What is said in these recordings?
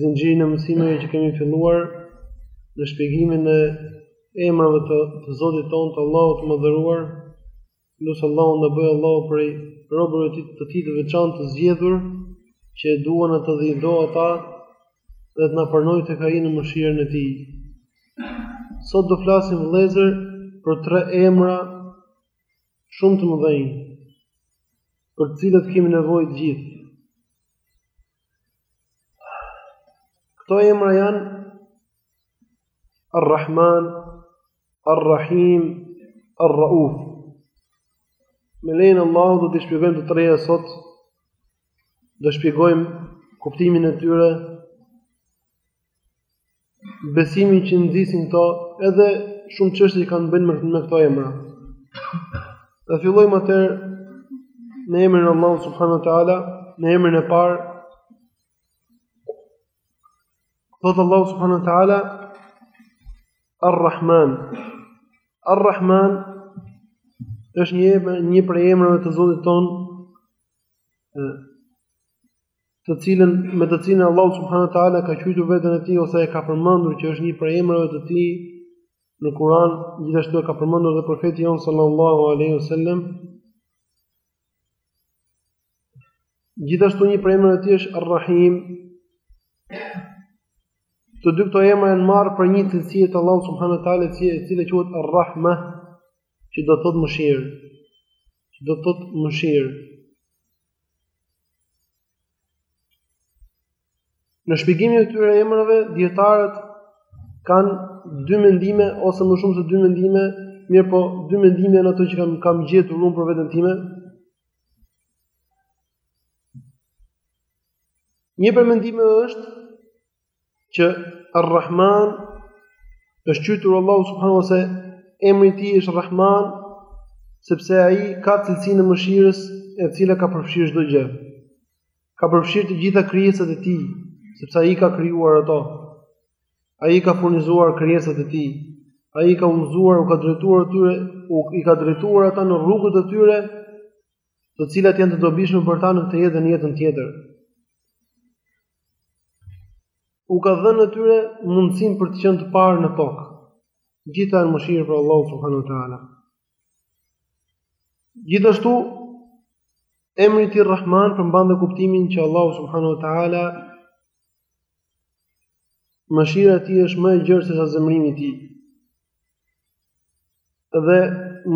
zinxhirin e mësimeve që kemi filluar në shpjegimin e emrave të, të Zotit tonë, të Allahut të madhëruar, lus Allahun na bëjë Allahu prej robërve të, të tij të veçantë të zgjedhur, që e duan atë dhe i do ata, dhe të na pranojë tek ai në mëshirën e tij. Sot do flasim vëllezër për tre emra shumë të mëdhenj, për të cilët kemi nevojë të gjithë. Këto emra janë Ar-Rahman, Ar-Rahim, Ar-Rauf. Me lejen e Allahut do t'i shpjegojmë të treja sot, do shpjegojmë kuptimin e tyre, besimin që nxisin këto, edhe shumë çështje që kanë të bëjnë me këto emra. Dhe fillojmë atëherë në emrin e Allahut subhanuhu teala, në emrin e parë. Thotë Allahu subhanuhu teala Ar-Rahman. Ar-Rahman është një një prej emrave të Zotit tonë të cilën me të cilën Allahu subhanahu wa taala ka quajtur veten e tij ose e ka përmendur që është një prej emrave të tij në Kur'an, gjithashtu e ka përmendur edhe profeti jonë sallallahu alaihi wasallam. Gjithashtu një prej emrave të tij është Ar-Rahim. Të dy këto emra janë marrë prej një cilësie të Allahut subhanahu wa taala e cila quhet Ar-Rahma, që do të thotë mëshirë. Që do të thotë mëshirë. Në shpjegimin e këtyre emrave dijetarët kanë dy mendime ose më shumë se dy mendime, mirëpo dy mendime janë ato që kam kam gjetur unë për veten time. Një prej mendimeve është që Ar-Rahman është quajtur Allah subhanu wa se emri i tij është Rahman sepse ai ka cilësinë e mëshirës e cila ka përfshirë çdo gjë ka përfshirë të gjitha krijesat e tij sepse ai i ka krijuar ato ai i ka furnizuar krijesat e tij ai i ka udhëzuar u ka drejtuar atyre u i ka drejtuar ata në rrugët e tyre të cilat janë të dobishme për ta në këtë jetë dhe në jetën tjetër u ka dhënë atyre mundësinë për të qenë të parë në tokë. Gjitha janë mëshirë prej Allahut subhanahu wa taala. Gjithashtu emri i tij Rahman përmban dhe kuptimin që Allahu subhanahu wa taala mëshira e tij është më e gjerë se sa zemrimi i tij. Dhe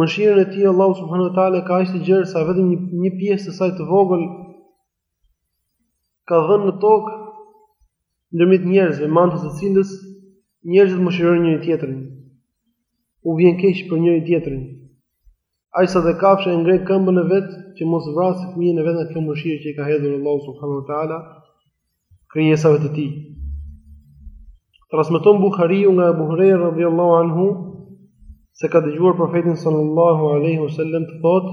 mëshirën e tij Allahu subhanahu wa taala ka aq të gjerë sa vetëm një, një pjesë e saj të vogël ka dhënë në tokë ndërmjet njerëzve, me anë të së cilës njerëzit mëshirojnë njëri tjetrin. U vjen keq për njëri tjetrin. Aq sa dhe kafsha e ngre këmbën e vet që mos vrasë fëmijën e vet nga kjo mëshirë që i ka hedhur Allahu subhanahu wa taala krijesave të tij. Transmeton Buhariu nga Abu Huraira radhiyallahu anhu se ka dëgjuar profetin sallallahu alaihi wasallam të thotë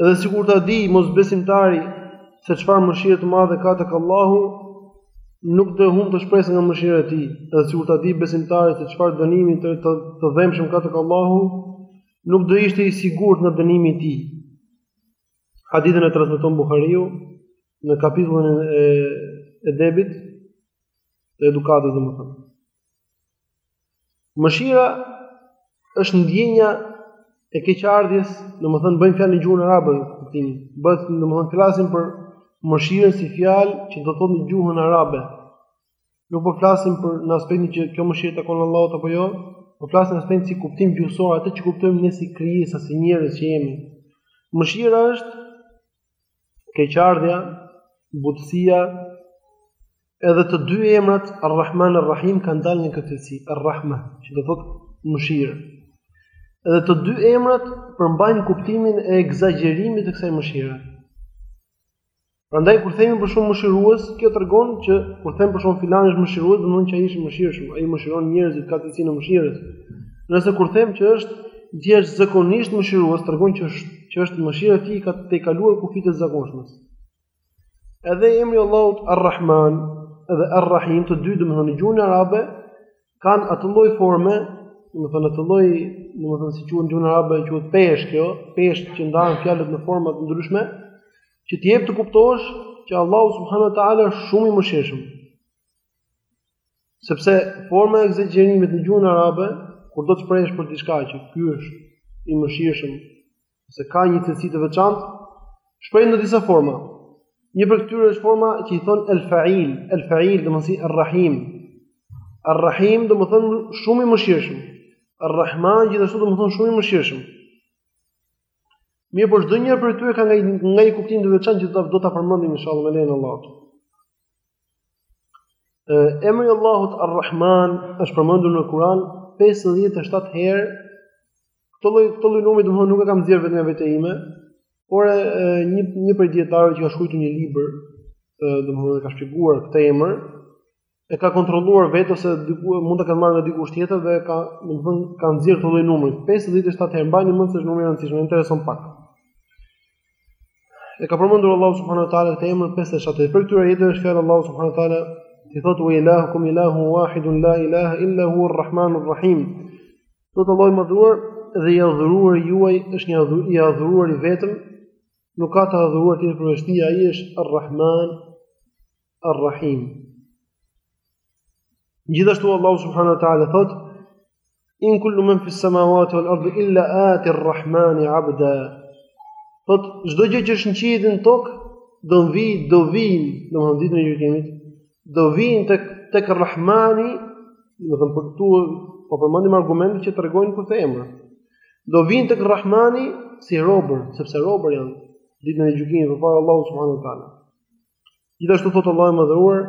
Edhe sikur ta di mosbesimtari se çfarë mëshire të madhe ka tek Allahu, nuk do humbte shpresë nga mëshira e Tij. Edhe sikur ta di besimtari se çfarë dënimi të të, të dhembshëm ka tek Allahu, nuk do ishte i sigurt nga dënimi i Tij. Hadithën e transmeton Buhariu në kapitullin e edebit, të edukatës domethënë. Mëshira është ndjenja e keqardhjes, domethënë bëhet fjalë në gjuhën arabe, kuptimi. Bëhet domethënë flasim për mëshirën si fjalë që do të thotë në gjuhën arabe. Nuk po flasim për në aspektin që kjo mëshirë i takon Allahut apo jo, po flasim në aspektin si kuptim gjuhësor, atë që kuptojmë ne si krijesa, si njerëz që jemi. Mëshira është keqardhja, butësia, Edhe të dy emrat Ar-Rahman Ar-Rahim kanë dalë nga këtë cilësi, Ar-Rahma, që do thotë mëshirë. Edhe të dy emrat përmbajnë kuptimin e ekzagjerimit të kësaj mëshire. Prandaj kur themi për shembull mëshirues, kjo tregon që kur them për shembull filan është mëshirues, domethënë që ai është mëshirshëm, ai mëshiron njerëzit ka cilësinë e mëshirës. Nëse kur them që është jashtëzakonisht mëshirues, tregon që është që është mëshira e tij ka tejkaluar kufijtë e zakonshmes. Edhe emri i Allahut Ar-Rahman dhe Ar-Rahim, të dy domethënë në gjuhën arabe kanë atë lloj forme, domethënë atë lloj, domethënë si quhet në gjuhën arabe, quhet peshë kjo, peshë që ndahen fjalët në forma të ndryshme, që të jep të kuptosh që Allahu subhanahu wa taala është shumë i mëshirshëm. Sepse forma e ekzagjerimit në gjuhën arabe, kur do të shprehësh për diçka që ky është i mëshirshëm, ose ka një cilësi të veçantë, shprehet në disa forma. Një prej këtyre është forma që i thon El Fa'il, El Fa'il do të thotë El Rahim. El Rahim domethënë shumë i mëshirshëm. El Rahman gjithashtu domethënë shumë i mëshirshëm. Mirëpo çdonjëri prej tyre ka nga nga një kuptim të veçantë që do ta përmendim inshallah me lejen e Allahut. Emri i Allahut Ar-Rahman është përmendur në Kur'an 57 herë Këtë lloj këtë lloj numri domthonë nuk e kam nxjerr vetëm vetja ime, por e, një një prej dietarëve që ka shkruar një libër, domthonë ka shpjeguar këtë emër, e ka kontrolluar vetë ose diku mund ta ketë marrë nga dikush tjetër dhe ka domthonë ka nxjerr këtë lloj numri 57 herë mbajeni mend se është numri i rëndësishëm interesant pra e ka përmendur Allahu subhanahu wa taala këtë emër 57 prej këtyre ajeteve është fjala Allahu subhanahu wa taala i thotë wa ilahukum ilahu wahidun la ilaha illa huwa arrahmanur rahim Thotë Allahu i Madhuar dhe i adhuruari juaj është një adhur, i adhuruar i vetëm, nuk ka të adhuruar tjetër përveç tij, ai është Ar-Rahman Ar-Rahim. Gjithashtu Allahu subhanahu wa taala thotë In kullu man fi samawati wal ardi illa ati ar-Rahman 'abda. Thot çdo gjë që është në qiejt e në tok do vi do vin, domethënë ditën e gjykimit, do vijnë tek tek Rahmani, domethënë po këtu po përmendim argumente që tregojnë për këtë emër. Do vijnë tek Rahmani si robër, sepse robër janë ditën e gjykimit përpara Allahut subhanahu wa taala. Gjithashtu thotë Allahu i madhëruar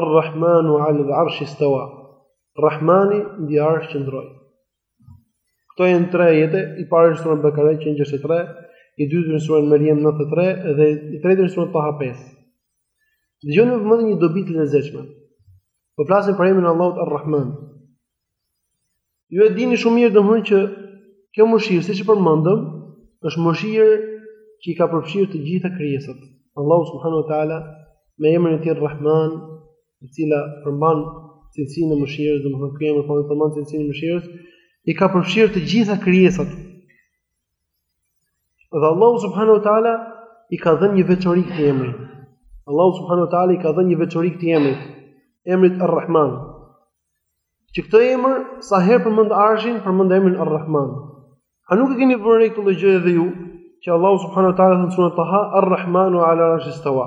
Ar-Rahmanu 'ala al-'arshi istawa. Rahmani mbi arsh qëndroi. Këto janë tre ajete, i pari është sura Bakara 163, i dytë është sura Maryam 93 dhe i treti është sura Taha 5. Dëgjoni me vëmendje një dobi të lezetshme. Po flasim për emrin e Allahut Ar-Rahman. Ju e dini shumë mirë domthonjë që kjo mëshirë, siç e përmendëm, është mëshirë që i ka përfshirë të gjitha krijesat. Allahu subhanahu wa taala me emrin e tij Rahman, e cila përmban cilësinë e mëshirës, domethënë ky emër po përmban cilësinë e mëshirës, i ka përfshirë të gjitha krijesat. Dhe Allahu subhanahu wa taala i ka dhënë një veçori këtij emri. Allahu subhanahu wa taala i ka dhënë një veçori këtij emri, emrit Ar-Rahman. Që këtë emër sa herë përmend Arshin, përmend emrin Ar-Rahman. A nuk e keni vënë re këtë gjë edhe ju? Që Allahu subhanahu wa taala thotë në suren Taha Ar-Rahmanu ala arshi stawa.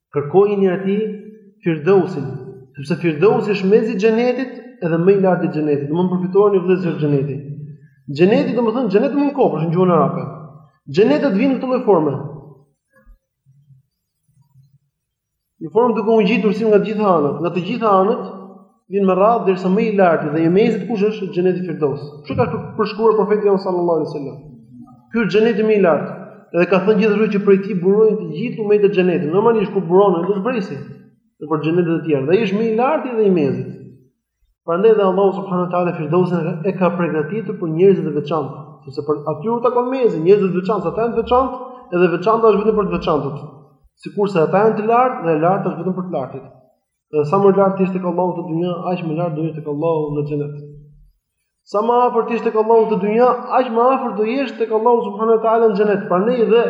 Kërkojini atij Firdausin, sepse Firdausi është mesi i xhenetit edhe më i larti i xhenetit. Domethënë përfytyrojeni vëllezër xheneti. Xheneti domethënë xheneti domethënë kopsht në gjuhën arabe. Xhenetet vijnë në këtë lloj forme. Në formë duke u ngjitur si nga të gjitha anët, nga të gjitha anët, Vjen me radhë derisa më i larti dhe i mesit kush është xheneti Firdos. Kështu ka përshkruar profeti jonë sallallahu alaihi wasallam. Ky është xheneti më i lartë. Dhe ka thënë gjithashtu që prej tij burojnë të gjithë lumenjtë e xhenetit. Normalisht kur buron ai do të zbresin nëpër xhenetet e tjera. Dhe ai është më i larti dhe i mesit. Prandaj dhe Allahu subhanahu wa taala Firdosin e ka përgatitur për njerëzit e veçantë, sepse për atyre u takon mesi, njerëzit e veçantë, ata janë të veçantë, edhe e veçanta është vetëm për të veçantët. Sikurse ata janë të lartë dhe e larta është vetëm për të lartët. Dhe sa më lart ishe tek Allahu te dynja, aq më lart do jesh tek Allahu në xhenet. Sa më afër ti tek Allahu te dynja, aq më afër do jesh tek Allahu subhanahu wa taala në xhenet. Prandaj dhe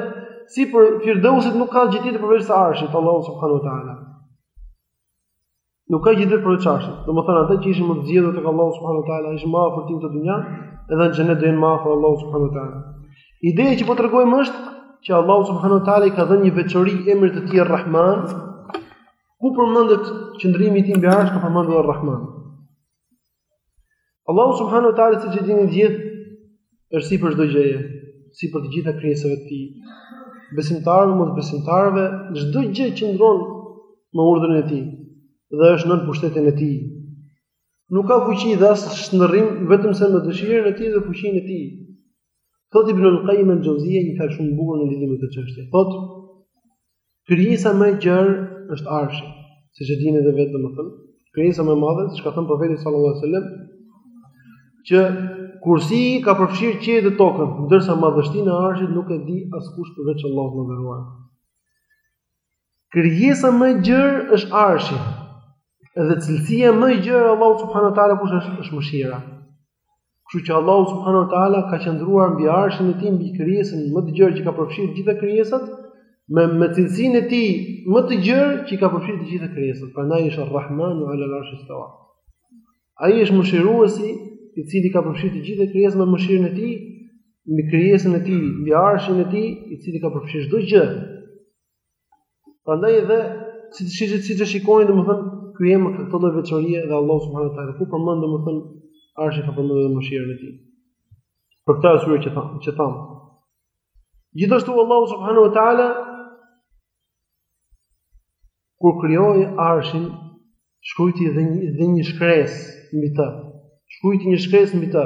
sipër Firdeusit nuk ka gjë tjetër përveç se Arshit të Allahut subhanahu wa taala. Nuk ka gjë tjetër përveç Arshit. Domethënë ata që ishin më të zgjedhur tek Allahu subhanahu wa taala, ishin më afër tij në dynja, edhe në xhenet do jenë më afër Allahut subhanahu wa taala. Ideja që po tregojmë është që Allahu subhanahu wa taala i ka dhënë një veçori emrit të tij Rahman, Ku përmendet qëndrimi i tij mbi arsh, ka përmendur Ar-Rahman. Allahu subhanahu wa taala siç e dini të gjithë, është sipër çdo gjëje, sipër të gjitha krijesave të tij. Besimtarëve, mosbesimtarëve, çdo gjë qëndron me urdhrin e tij dhe është nën pushtetin e tij. Nuk ka fuqi dhe as shndërrim vetëm se me dëshirën e tij dhe fuqinë e tij. Thotë Ibn al-Qayyim al-Jawziyja një fjalë shumë bukur në lidhje me këtë çështje. Thotë krijesa më e gjerë është Arshi, siç e dini edhe vetë domethënë. Krijesa më e madhe, siç ka thënë profeti sallallahu alajhi wasallam, që kursi ka përfshirë qiejt dhe tokën, ndërsa madhështinë e Arshit nuk e di askush përveç Allahut të madhëruar. Krijesa më e gjerë është Arshi. Edhe cilësia më e gjerë e Allahut subhanahu wa taala kush është mëshira. Kështu që Allahu subhanahu wa taala ka qëndruar mbi arshin e tij mbi krijesën më të gjerë që ka përfshirë të gjitha krijesat, me me cilësinë e tij më të gjerë që ka përfshirë të gjitha krijesat. Prandaj është Ar-Rahmanu 'ala al-'arshi istawa. Ai është mëshiruesi i cili ka përfshirë të gjitha krijesat me mëshirën e tij, mbi krijesën e tij, mbi arshin e tij, i cili ka përfshirë çdo gjë. Prandaj edhe siç siç siç e shikoni domethënë ky emër ka këto lloj veçorie dhe Allahu subhanahu wa taala ku përmend domethënë arshi ka përmendur dhe mëshirën e tij. Për këtë arsye që thamë, që thamë. Gjithashtu Allahu subhanahu wa taala kur krijoi arshin, shkruajti dhe një dhe një shkresë mbi të. Shkruajti një shkresë mbi të.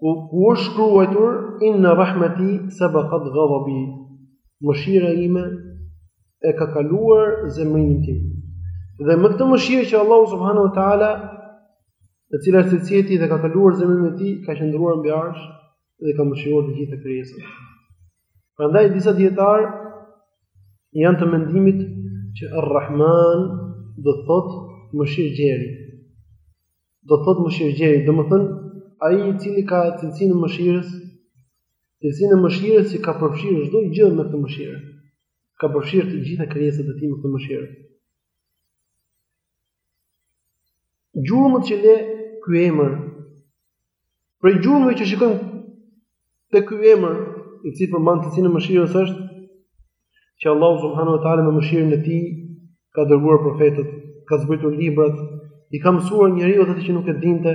Ku ku është shkruajtur inna rahmati sabaqat ghadabi. Mëshira ime e ka kaluar zemrimin tim. Dhe me këtë mëshirë që Allahu subhanahu wa taala e cila është cilësia e tij dhe ka kaluar zemrimin e tij, ka qëndruar mbi arsh dhe ka mëshiruar të gjitha krijesat. Prandaj disa dijetarë janë të mendimit që Ar-Rahman do të thotë mëshirëgjeri. do të thotë mëshirëgjeri, domethënë ai i cili ka cilësinë e mëshirës, cilësinë e mëshirës që ka përfshirë çdo gjë me këtë mëshirë. Ka përfshirë të gjitha krijesat e tij me këtë mëshirë. Gjurmët që le ky emër, prej gjurmëve që shikojmë Te ky emër, i cili përmban cilësinë e mëshirës është që Allahu subhanahu wa taala me mëshirën e tij ka dërguar profetët, ka zbritur librat, i ka mësuar njeriut atë që nuk e dinte,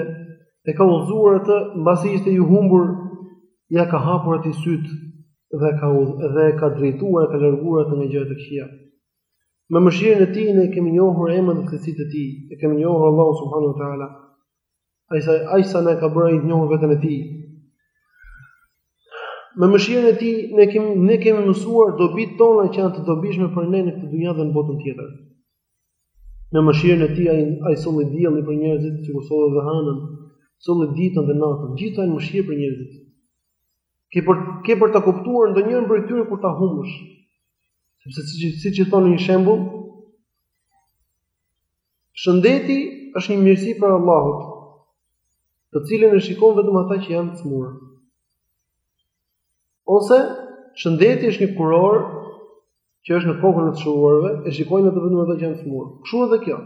e ka udhëzuar atë mbasi ishte i humbur, ja ka hapur atij syt dhe ka udhë dhe ka drejtuar, e ka larguar atë nga gjërat e këqija. Me mëshirën e tij ne kemi njohur emrat dhe cilësitë e tij, e kemi njohur Allahun subhanahu wa taala. Aq sa aq sa na ka bërë të njohur veten e tij. Me mëshirën e tij ne kemi ne kemi mësuar dobitë tona që janë të dobishme për ne në këtë dynja dhe në botën tjetër. Me mëshirën e tij ai ai solli diellin për njerëzit sikur solli dhe hanën, solli ditën dhe natën, gjithë janë mëshirë për njerëzit. Ke për ke për ta kuptuar ndonjërin prej tyre kur ta humbësh. Sepse siç siç e thonë një shembull, Shëndeti është një mirësi prej Allahut, të cilën e shikojnë vetëm ata që janë të smur. Ose shëndeti është një kuror që është në kokën e të shëruarve, e shikojnë atë vetëm ata që janë të smur. Kështu edhe kjo.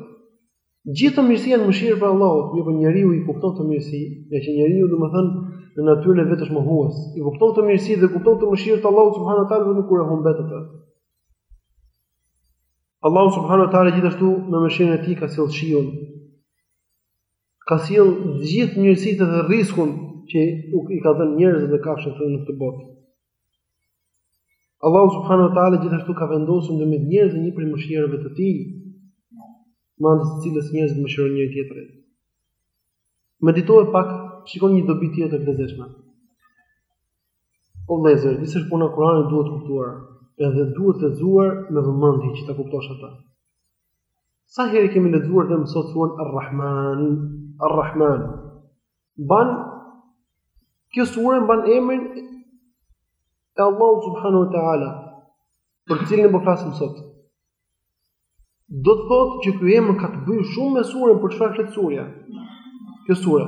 Gjithë këto mirësi janë mëshirë prej Allahut, mirëpo njeriu i kupton këto mirësi, që njeriu domethënë në natyrën e vet është mohues, i kupton këto mirësi dhe kupton këtë mëshirë të Allahut subhanahu teala kur e humbet atë. Allahu subhanahu wa taala gjithashtu me mëshirën e tij ka sjellë shiun. Ka sjellë të gjithë mirësitë dhe rriskun që i ka dhënë njerëzve dhe kafshëve këtu në këtë botë. Allahu subhanahu wa taala gjithashtu ka vendosur ndërmjet njerëzve një prej mëshirave të tij, me anë të së cilës njerëzit mëshirojnë njëri tjetrin. Meditojeni pak, shikoni një dobi tjetër të lezetshme. O vëllezër, siç është puna, Kur'ani duhet kuptuar, edhe duhet lexuar me vëmendje që ta kuptosh atë. Sa herë kemi lexuar dhe mësuar suren Ar-Rahman, Ar-Rahman. Mban kjo sure mban emrin e Allahut subhanahu wa taala, për të cilin po flasim sot. Do të thotë që ky emër ka të bëjë shumë me surën për çfarë flet surja. Kjo sure.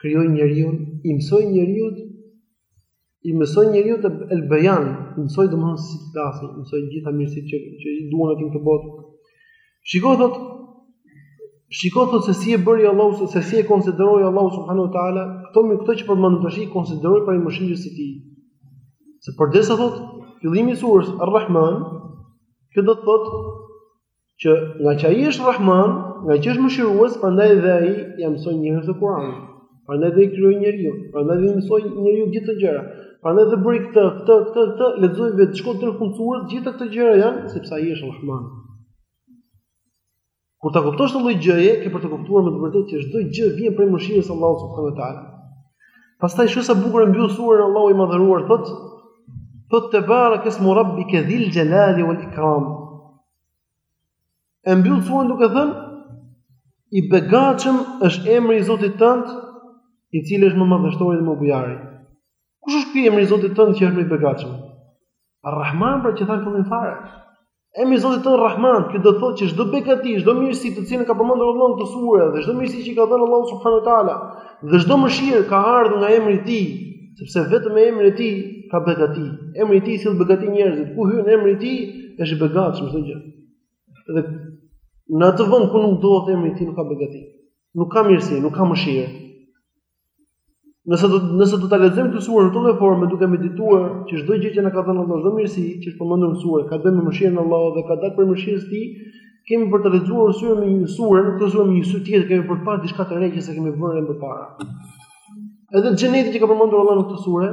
krijoi njeriun, i mësoi njeriu i mësoi njeriut el bayan, i mësoi domethënë si të flasë, i mësoi gjitha mirësitë që që i duhen atij në këtë botë. Shikoj thot Shikoj thot se si e bëri Allahu se si e konsideroi Allahu subhanahu wa taala këto me këto që përmendëm tash i konsideroi prej mëshirës së tij. Se përderisa thot fillimi i surës Ar-Rahman, që do të thot Që nga që ai është Rahman, nga që është mëshirues, prandaj dhe ai ia mësoi njerëzve Kur'anin. Prandaj dhe e krijoi njeriun, prandaj dhe i mësoi njeriut gjithë këto gjëra. Prandaj dhe bëri këtë, këtë, këtë, këtë, lexoje vetë shko te fundi i sures, gjithë këto gjëra janë sepse ai është Rahman. Kur ta kuptosh këtë lloj gjëje, ke për të kuptuar me të vërtetë që çdo gjë vjen prej mëshirës së Allahut subhanuhu teala. Pastaj shih sa bukur e mbyll surën Allahu i madhëruar thot thot tebarak ismu rabbike dhil jalali wal ikram. E mbyll surën duke thën i begatshëm është emri i Zotit tënd i cili është më madhështori dhe më bujari. Kush është ky emri i Zotit tënd që është më i begatshëm? Ar-Rahman pra që tham në fillim fare. Emri i Zotit tonë Rahman, kjo do të thotë që çdo begati, çdo mirësi të cilën ka përmendur Allahu në këtë sure dhe çdo mirësi që ka dhënë Allahu subhanahu wa taala, dhe çdo mëshirë ka ardhur nga emri i tij, sepse vetëm me emrin e tij ka begati. Emri i tij sill begati njerëzit. Ku hyn emri i tij, është i begatshëm çdo gjë. Dhe në atë vend ku nuk ndodhet emri i tij nuk ka begati. Nuk ka mirësi, nuk ka mëshirë. Nëse do nëse do ta lexojmë këtë sure në këtë formë duke medituar që çdo gjë që na ka dhënë Allahu çdo mirësi që është përmendur në sure, ka lidhje me mëshirën e Allahut dhe ka dalë prej mëshirës së Tij, kemi për ta lexuar sure me një sure, në këtë sure me një sy tjetër kemi për të pa diçka të re që s'e kemi vënë re më përpara. Edhe xheneti që ka përmendur Allahu në këtë sure,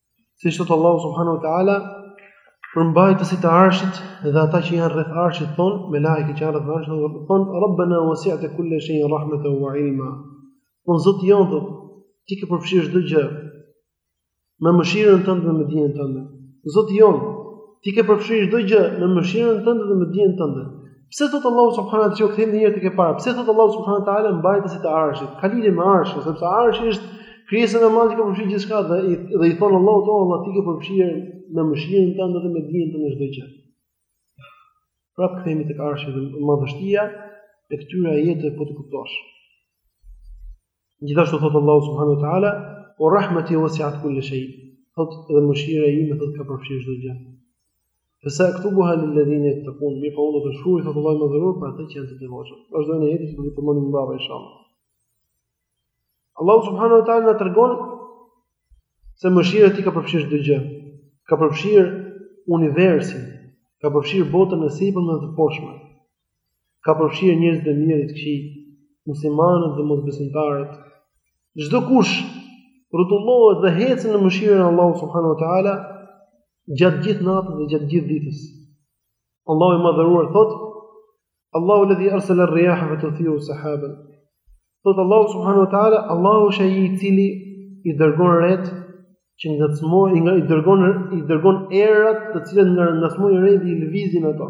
Siç thot Allahu subhanahu wa taala, për mbajtësit e arshit dhe ata që janë rreth arshit thon, melaiket që janë rreth arshit thon, thon Rabbana wasi'ta kulli shay'in rahmatan wa 'ilma. O Zoti jon thot, ti ke përfshirë çdo gjë me mëshirën tënde dhe me dijen tënde. Zoti jon, ti ke përfshirë çdo gjë me mëshirën tënde dhe me dijen tënde. Pse thot Allahu subhanahu wa taala, kthehemi një herë tek e para. Pse thot Allahu subhanahu wa taala mbajtësit e arshit? Ka lidhje me arshin, sepse arshi është krijesa e madhe që ka përfshirë gjithçka dhe i dhe i thon Allahut o Allah ti ke përfshirë me mëshirën tënde dhe me dijen tënde çdo gjë. Prap kthehemi tek arshi dhe madhështia e këtyre ajeteve po ta kuptosh. Gjithashtu thot Allahu subhanahu wa taala, "Wa rahmati wasi'at kulli shay." Thot dhe mëshira ime thot ka përfshirë çdo gjë. Fesa aktubuha lil ladhina yattaqun, mirëpo unë do ta shkruaj thot Allahu i madhëruar për ata që janë të devotshëm. Vazhdon ajeti që do ta përmendim më mbrapa inshallah. Allahu subhanahu wa taala na tregon se mëshira e tij ka përfshirë çdo gjë. Ka përfshirë universin, ka përfshirë botën e sipërme dhe të poshtme. ka përfshirë njerëzit e mirë dhe të këqij, muslimanët dhe mosbesimtarët. Çdo kush rrotullohet dhe ecën në mëshirën e Allahut subhanuhu teala gjatë gjithë natës dhe gjatë gjithë ditës. Allahu i madhëruar thot: Allahu alladhi arsala ar-riyaha fa tuthiru sahaban. Thot Allahu subhanuhu teala, Allahu është ai i cili i dërgon ret që ngacmojn, i, i dërgon i dërgon erat të cilat nga ngacmojnë retë i lëvizin ato.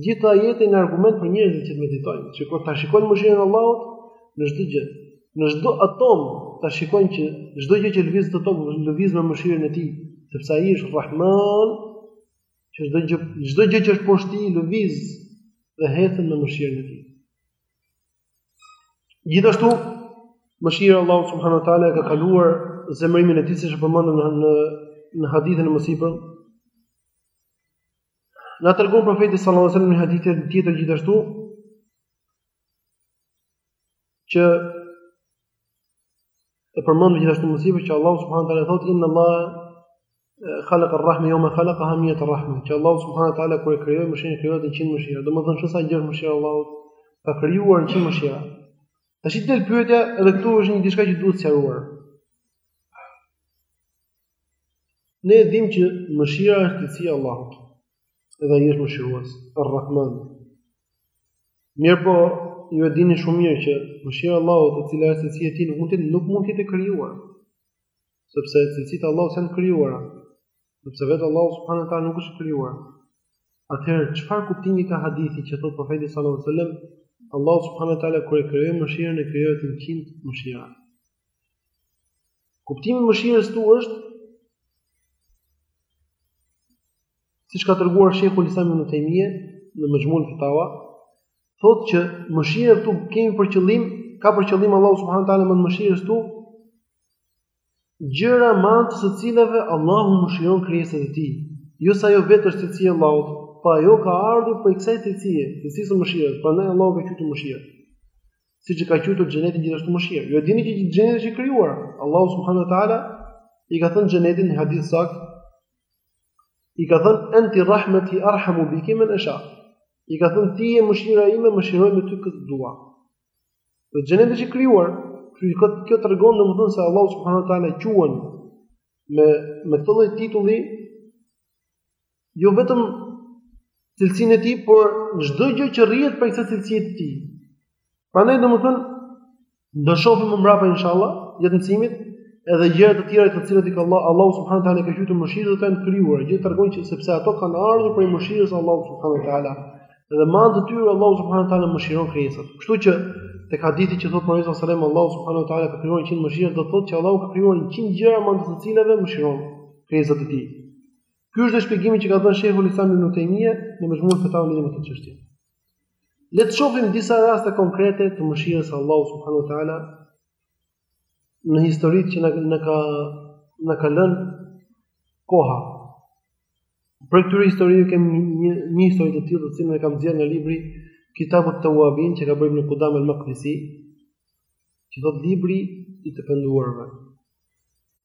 Gjithë këto ajete janë argument për njerëzit që të meditojnë, që ta shikojnë mëshirën e Allahut në çdo gjë, në çdo atom, ta shikojnë që çdo gjë që lëviz të lëviz me mëshirën e Tij, sepse Ai është Rahman, që çdo gjë çdo gjë që është poshtë Tij lëviz dhe ecën me mëshirën e Tij. Gjithashtu, mëshira e Allahut subhanuhu te ala ka kaluar zemërimin e Tij, siç e përmendëm në në hadithin e mësipër, Na tregon profeti sallallahu alajhi wasallam në hadithe të tjera gjithashtu që e përmendëm gjithashtu më sipër që Allahu subhanahu wa taala thotë inna Allah khalaqa ar-rahma yawma khalaqaha miyat rahma. Që Allahu subhanahu wa taala kur e krijoi mëshirën e krijoi 100 mëshira. Domethënë çfarë sa e gjerë mëshira Allahut ka krijuar 100 mëshira. Tash i del pyetja edhe këtu është një diçka që duhet sqaruar. Ne e dimë që mëshira është cilësi e Allahut. Edhe ai është mëshirues, Ar-Rahman. Mirpo, ju e dini shumë mirë që mëshira e Allahut, e cila është cilësi e tij, nuk mund të nuk mund të jetë e krijuar. Sepse cilësitë e Allahut s'janë të krijuara. Sepse vetë Allahu subhanahu wa taala nuk është krijuar. Atëherë, çfarë kuptimi ka ky hadithi që thotë profeti sallallahu alajhi wasallam, Allahu subhanahu wa taala kur e krijoi mëshirën e krijoi atë 100 mëshira. Kuptimi i mëshirës këtu është siç ka treguar Sheikhul Islam ibn Taymije në Majmu'ul Fatawa, thotë që mëshira këtu kemi për qëllim, ka për qëllim Allahu subhanahu wa taala me mëshirën këtu gjëra me anë të së cilave Allahu mëshiron krijesat e tij. Jo se ajo vetë është cilësi e Allahut, pa po ajo ka ardhur prej kësaj cilësie, cilësisë së mëshirës, prandaj Allahu e ka quajtur mëshirë. siç e ka quajtur xhenetin gjithashtu mëshirë. Ju e dini që xheneti është i krijuar. Allahu subhanahu wa taala i ka thënë xhenetit në hadith të saktë. I ka thënë anti rahmeti arhamu biki men asha. I ka thënë ti je mëshira ime, mëshiroj me ty kë të dua. Dhe xheneti është i krijuar. Kjo kjo, kjo tregon domethënë se Allahu subhanahu wa taala quan me me këtë lloj titulli jo vetëm cilësinë e tij, por çdo gjë që rrjedh prej kësaj cilësie të tij. Prandaj domethënë do shohim më mbrapa inshallah gjatë mësimit edhe gjëra të tjera të cilat i ka Allah, Allahu subhanahu taala i ka quajtur mëshirë dhe janë të krijuara, gjë që tregon që sepse ato kanë ardhur prej mëshirës së Allahut subhanahu taala. Dhe me anë të tyre Allahu subhanahu taala mëshiron krijesat. Kështu që tek hadithi që thotë profeti sallallahu alajhi wasallam Allahu subhanahu taala ka krijuar 100 mëshira, do të thotë që Allahu ka krijuar 100 gjëra me anë të cilave mëshiron krijesat e tij. Ky është dhe shpjegimi që ka dhënë Sheikhul Islam Ibn Taymiyyah në Mejmu'ul Fatawa në këtë çështje. Le të shofim disa raste konkrete të mëshirës së Allahut subhanahu wa taala në historitë që na ka na ka lënë koha. Prej këtyre historive kemi një një histori të tillë të cilën e kam nxjerrë nga libri Kitabut Tawabin që ka bërë ibn Qudam al-Maqdisi. që do thotë libri i të penduarve.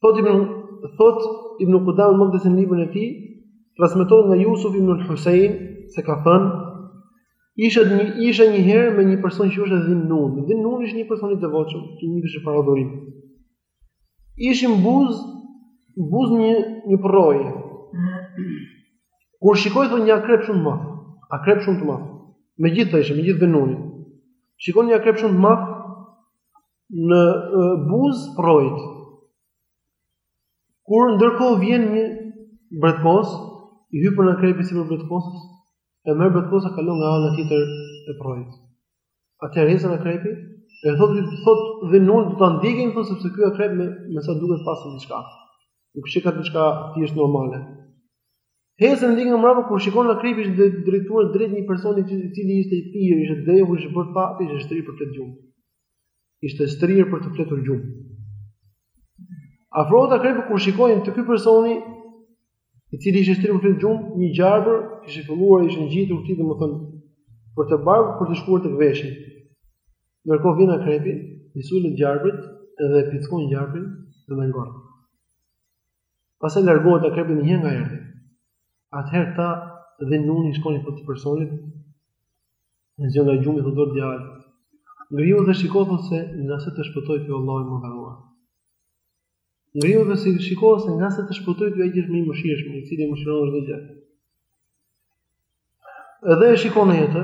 Thot ibn thot ibn Qudama në librin e tij, transmetohet nga Yusuf ibn al-Husayn se ka thënë Isha një isha një herë me një person që është Dhin Nun. Dhin Nun ishte një person i devotshëm, që ne e kishim për adhurim. Ishim buz buz një një përroje. Kur shikoj thotë një akrep shumë të madh, akrep shumë të madh. Me gjithë isha me gjithë Dhin Nunin. Shikon një akrep shumë të madh në buz prroit. Kur ndërkohë vjen një bretkos, i hipën akrepi sipër bretkosës, e merr bretkosa kalon nga ana tjetër e prroit. Atëherë ecën akrepi, e thotë thotë Dhin Nun do ta ndjekim thotë sepse ky akrep me me sa duket paska diçka. Nuk është ka diçka që s'është normale. Ecën e ndjekin mbrapa kur shikon akrepi ishte drejtuar drejt një personi i cili ishte i pirë, ishte dehur, ishte bërë tapë, ishte shtrirë për të gjumë. Ishte shtrirë për të fjetur gjumë. Afrohet akrepi kur shikojnë te ky personi i cili ishte shtrirë për të gjumë, një gjarpër, kishte filluar ishte ngjitur te ai domethënë për t'i ardhë për të shkuar tek veshi. Ndërkohë vjen akrepi, i sulet gjarprit dhe e pickon gjarprin dhe e ngordh. Pastaj largohet akrepi ikën nga erdhi. Atëherë Dhin Nuni shkon pranë personit. E zgjon nga gjumi i thotë o djalë. Ngrihu dhe shiko se nga se të shpëtoi ty Allahu i madhëruar. Ngrihu dhe shiko se nga se të shpëtoi ty i Gjithëmëshirshmi, i cili mëshiron çdo gjë. Edhe e shikon e jetë,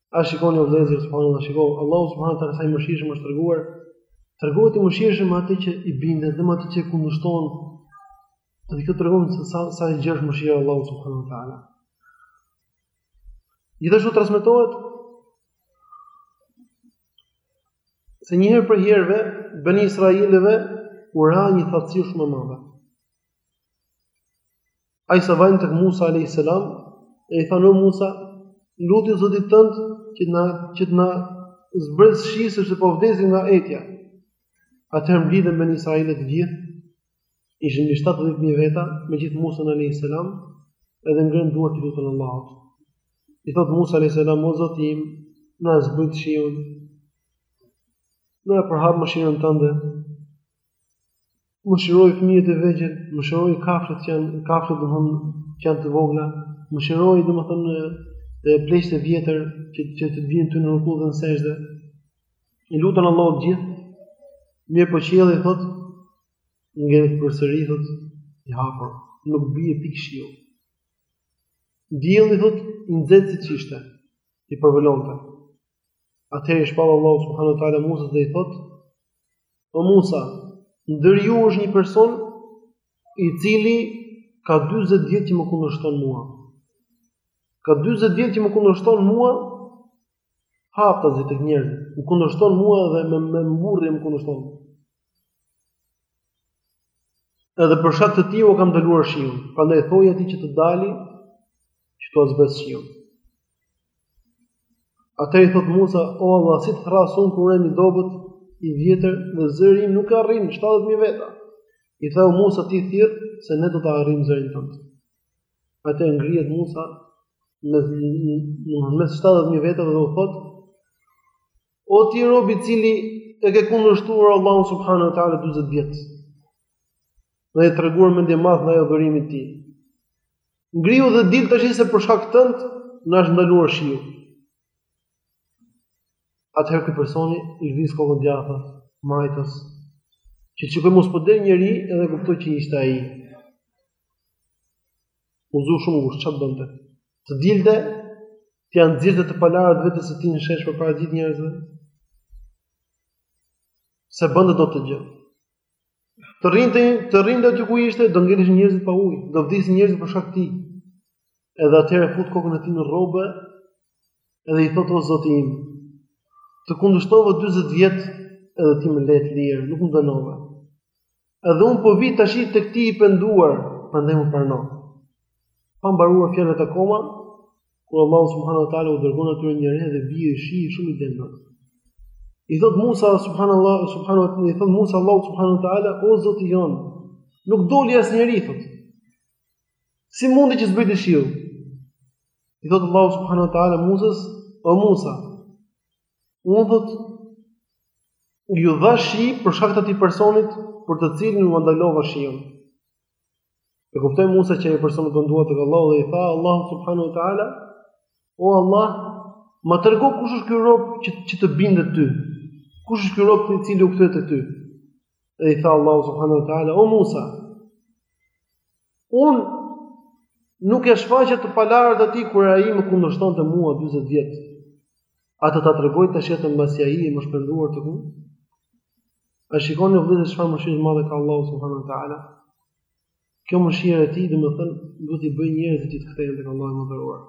A shikoni o vëllezër subhanallahu shiko Allahu subhanahu taala sa i mëshirshëm është treguar. Tregohet i mëshirshëm me atë që i bindet dhe me atë që e kundërshton. Dhe kjo tregon se sa sa e gjerë mëshira e Allahut subhanahu taala. Gjithashtu transmetohet se një herë prej herëve beni Israelëve u ra një thatësirë shumë e madhe. Aq sa vajnë tek Musa alayhis salam, e i thanë Musa, lutju Zotit tënd që na që të na zbresë shi sepse po vdesim nga etja. Atëherë mblidhen beni Israilët të gjithë, ishin mbi 70000 veta, me gjithë Musa alayhis salam, edhe ngrenë duart i luten Allahut. I thot Musa alayhis salam, o Zot im, na e zbrit shiun. Na e përhap mëshirën tënde, Mëshiroji fëmijët e vegjël, mëshiroji kafshët që janë kafshët domethënë që janë të vogla, mëshiroji domethënë dhe pleqtë e vjetër që që të bien ty në ruku dhe në sexhde. I lutën Allahut të gjithë. Mirëpo qielli thot ngeli përsëri thot i hapur, nuk bie pikë shiu. Dielli thot nxehte siç ishte. i përvëlonte. Atëherë i shpall Allahu subhanehu teala Musait dhe i thotë, o Musa, ndër ju është një person i cili ka 40 vjet që më kundërshton mua. Ka 40 vjet që më kundërshton mua haptazi tek njerëzit. Më kundërshton mua dhe me me mburrje më kundërshton. Edhe për shkak të tij u kam ndaluar shiun. Prandaj thoji atij që të dali, që t'u zbresë shiu. Atëherë i thot Musa, o Allah, si ta thërras unë kur jam i dobët i vjetër dhe zëri im nuk arrin 70.000 veta. I tha o Musa ti thirre se ne do ta arrijmë zërin tënd. Atëherë ngrihet Musa në mes 70.000 veta dhe u thot, O ti rob i cili e ke kundërshtuar Allahun subhanuhu teala 40 vjet. Dhe ke treguar mendjemadhësi ndaj adhurimit të tij. Ngrihu dhe dil tashi se për shkak tënd na është ndaluar shiu. Atëherë ky personi lëviz kokën djathtas, majtas. Që të shikojë mos po del njeri edhe kuptoi që ishte ai. U zu shumë ngushtë, çfarë të bënte? Të dilte, t'ia nxirrte të palarat vetes së tij në shesh përpara gjithë njerëzve. S'e bënte dot atë gjë. Të rrinte, të rrinte aty ku ishte, do ngelishin njerëzit pa ujë, do vdisnin njerëzit për shkak të tij. Edhe atëherë fut kokën e tij në rrobe, edhe i thotë o Zoti im, të kundërshtova 40 vjet edhe ti më le të lirë, nuk më dënove. Edhe unë po vij tashi tek ti i penduar, prandaj më prano. Pa mbaruar fjalët akoma, kur Allahu subhanahu wa taala u dërgon atyre një re dhe bie shi shumë i dendur. I thot Musa subhanallahu subhanahu wa taala, i thot Musa Allahu subhanahu wa taala, o Zoti jon, nuk doli asnjeri thot. Si mundet që zbriti shiu? I thot Allahu subhanahu wa taala Musa, o Musa, Unë thot ju dhashë shi për shkak të atij personit për të cilin ua ndalova shiun. E kuptoi Musa që ai person u pendua tek Allahu dhe i tha Allah subhanahu wa taala: "O Allah, ma trego kush është ky rob që që të bindet ty? Kush është ky rob i cili u kthye te ty?" Dhe i tha Allahu subhanahu wa taala: "O Musa, Unë nuk t'i shfaqa të palarat e tij kur ai më kundërshtonte mua 40 vjet. A do ta tregoj tashi ata mbasi ai më është penduar tek unë? A shikoni vëllezër çfarë mëshirë të madhe ka Allahu subhanahu wa taala? Kjo mëshirë e tij, domethënë, duhet t'i bëjë njerëzit që të kthehen tek Allahu i madhëruar.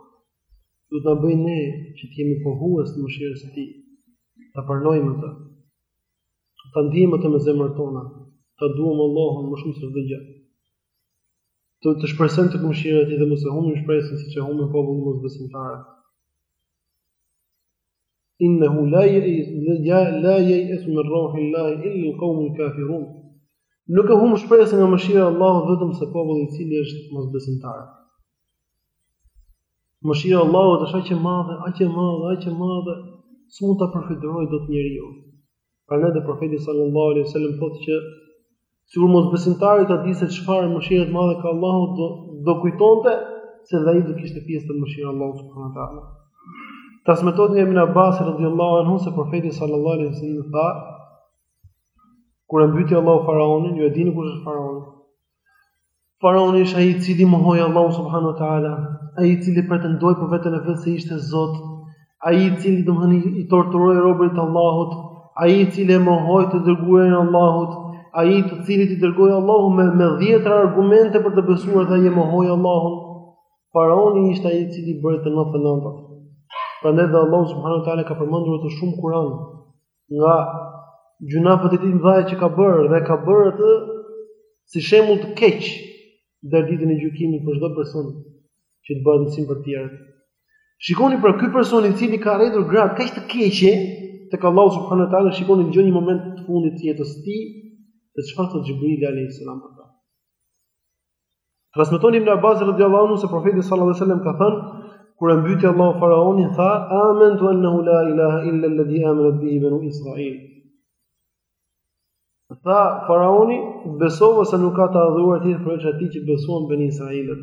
Duhet na bëjë ne që të jemi pohues të mëshirës së tij. Ta pranojmë atë. Ta ndiejmë atë me zemrat tona, ta duam Allahun më shumë se çdo gjë. Dhe të shpresojmë te mëshira e tij dhe mos e humbim shpresën siç e humbin populli mosbesimtar. Innehu la ya'is la la ya'is min rawhillah illa al-qawm al-kafirun. Nuk e humb shpresën nga mëshira e Allahut vetëm se populli i cili është mosbesimtar. Mëshira Allahut është aq e madhe, aq e madhe, aq e madhe, s'mund ta përfytyrojë dot njeriu. Prandaj dhe profeti sallallahu alai sallam thotë që sikur mosbesimtari ta dijë se çfarë mëshire të madhe ka Allahu do, do kujtonte se dhe ai do kishte pjesë te mëshira e Allahut subhanahu wa taala. Transmeton Ibn Abbasi radhiyallahu anhu se profeti sallallahu alai sallam tha kur e mbyti Allahu faraonin, ju e dini kush është faraoni, Faraoni ishte ai i cili mohoi Allahun subhanu wa ta'ala, ai i cili pretendoi për veten e vet se ishte Zot, ai i cili domethënë i torturoi robërit e Allahut, ai i cili e mohoi të dërguarin e Allahut, ai të cilit i dërgoi Allahu me, me dhjetëra argumente për të besuar dhe ai e mohoi Allahun, faraoni ishte ai i cili bëri të nëntëdhjetë e nëntat. Prandaj dhe Allahu subhanu wa ta'ala ka përmendur atë shumë në Kuran, nga gjynahet e tij të mëdha që ka bërë dhe ka bërë atë si shembull të keq deri në ditën e gjykimit për çdo person që të bëhet mësim për të tjerët. Shikoni pra ky person i cili ka arritur gradë kaq të keqe tek Allahu subhanahu wa taala, shikoni në një moment të fundit të jetës së tij, se çfarë thotë Xhibrili alayhis salam për të. Transmeton Ibn Abbas radhiyallahu anhu se profeti sallallahu alaihi wasallam ka thënë kur e mbyti Allahu faraonin tha amantu annahu la ilaha illa alladhi amanat bihi banu israil. Tha faraoni besova se nuk ka të adhuruar tjetër përveç atij që besuan bani israilët.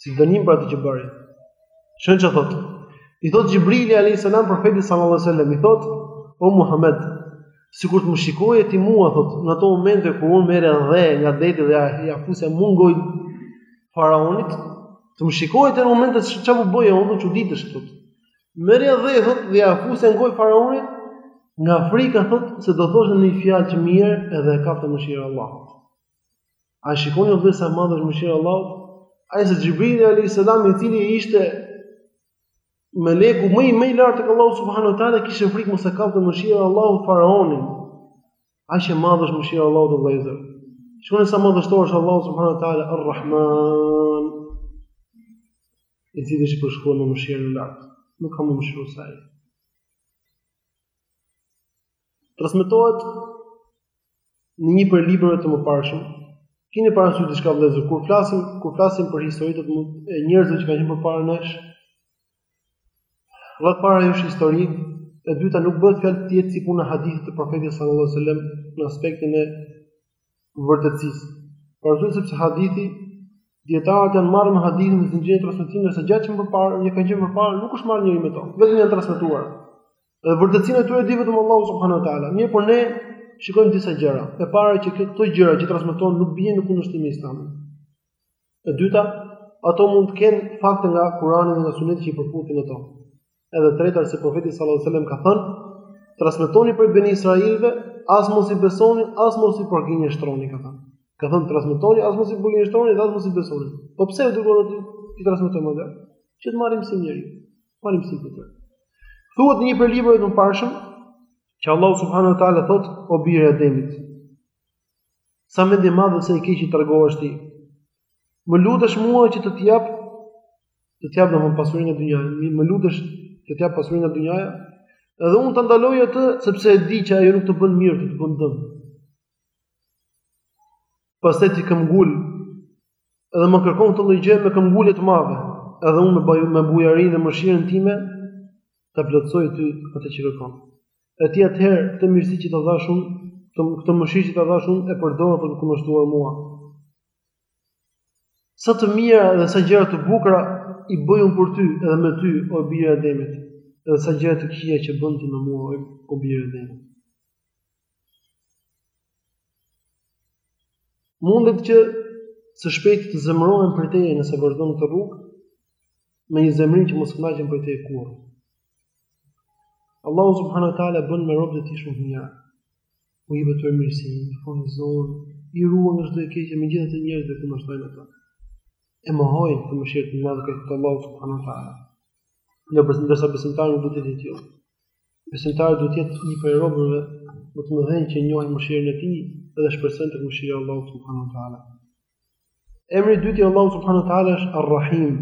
Si dënim për atë që bëri. Shën që thotë, i thotë Xhibrili a.s. profetit sallallahu alaihi wasallam i thotë, o Muhammed, sikur të më shikoje ti mua, thotë, në ato momente kur unë merrja dhe nga deti dhe ia fusja mu në gojë faraonit, të më shikoje ti në ato momente çfarë po bëja unë, do çuditeshe, thotë. Merrja dhe, thotë, dhe ia fusja mu në gojë faraonit, nga frika, thotë, se do thoshte ndonjë fjalë të mirë edhe e kapte mëshira e Allahut. A shikoni vëlla sa e madhe është mëshira e Allahut? Ai se Xhibrili alayhis salam i cili ishte meleku më i më i lartë tek Allahu subhanahu wa taala kishte frikë mos e kapte mëshira e Allahut faraonin. Aq e madhe është mëshira e Allahut vëllezër. Shikoni sa madhështor është Allahu subhanahu wa taala Ar-Rahman. I cili është përshkruar me mëshirën e lartë. Nuk ka më mëshirë sa ai. Transmetohet në një prej librave të mëparshëm. Kini parasysh diçka vëllezër, kur flasim, kur flasim për historitë e njerëzve që kanë qenë përpara nesh, E para është histori, e dyta nuk bëhet fjalë të jetë si puna e hadithit të profetit sallallahu alajhi wasallam në aspektin e vërtetësisë. Por thotë sepse hadithi dijetarët janë marrë me hadithin në zinxhirin e transmetimit se gjërat që më parë, që kanë qenë më parë, nuk është marrë njeri me to. Vetëm janë transmetuar. Dhe vërtetësinë e tyre e di vetëm Allahu subhanahu wa taala. Mirëpo ne shikojmë disa gjëra. E para që këto gjëra që transmetohen nuk bien në kundërshtim me Islamin. E dyta, ato mund të kenë fakte nga Kurani dhe nga Suneti që i përputhin ato. Edhe e treta se profeti sallallahu alajhi wasallam ka thënë, transmetoni prej beni Israilëve, as mos i besoni, as mos i përgënjeshtroni, ka thënë. Ka thënë transmetoni, as mos i përgënjeshtroni, as mos i besoni. Po pse urdhëroi ai t'i transmetojmë? Që të marrim mësime. Çfarë mësim të tërë? Thuhet në një prej librave të mëparshëm që Allahu subhanahu wa taala thotë o bir i Ademit. Sa mendjemadh dhe i keq tregohesh ti. Më lutesh mua që të të jap të të jap domethënë pasurinë e dynjasë. Më lutesh të të jap pasurinë nga dynjaja. Edhe unë ta ndaloj atë sepse e di që ajo nuk të bën mirë, të të bën dëm. Pastaj ti këmbëngul Edhe më kërkon këtë lloj gjë me këmbëngulje të madhe, edhe unë me me bujarinë dhe mëshirën time ta plotësoj ty atë që kërkon. E ti atëherë këtë mirësi që të dhashë unë, këtë këtë mëshirë që të dhashë unë e përdor për të kundërshtuar mua. Sa të mira dhe sa gjëra të bukura i bëj unë për ty edhe me ty o bir i Ademit. Edhe sa gjëra të këqija që bën ti me mua o bir i Ademit. Mundet që së shpejti të zemërohem prej teje nëse vazhdon këtë rrugë me një zemërim që mos kënaqem prej teje kurrë. Allahu subhanahu wa taala bën me robët e tij shumë mirë. U jep mirësi, i furnizon, i ruan nga çdo e keqe megjithatë njerëzit e kundërshtojnë atë. E mohojnë këtë mëshirë të madhe të Allahut subhanahu wa taala. Ndërsa ndërsa besimtari nuk duhet të jetë jo. Besimtari duhet të jetë një prej robërve më të mëdhenj që njohin mëshirën e tij dhe shpresojnë tek mëshira e Allahut subhanahu wa taala. Emri i dytë i Allahut subhanahu wa taala është Ar-Rahim.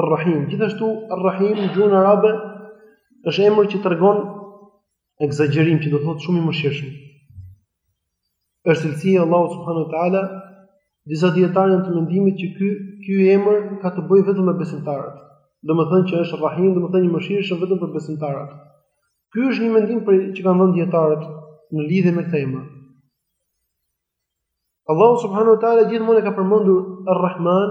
Ar-Rahim, gjithashtu Ar-Rahim në gjuhën arabe është emër që tregon ekzagjerim, që do të thotë shumë i mëshirshëm. Është cilësi e Allahut subhanahu wa taala, disa dietarë janë të mendimit që ky ky emër ka të bëjë vetëm me besimtarët. Domethënë që është Rahim, domethënë i mëshirshëm vetëm për besimtarët. Ky është një mendim për që kanë dhënë dietarët në lidhje me këtë emër. Allahu subhanahu wa taala gjithmonë e ka përmendur Ar-Rahman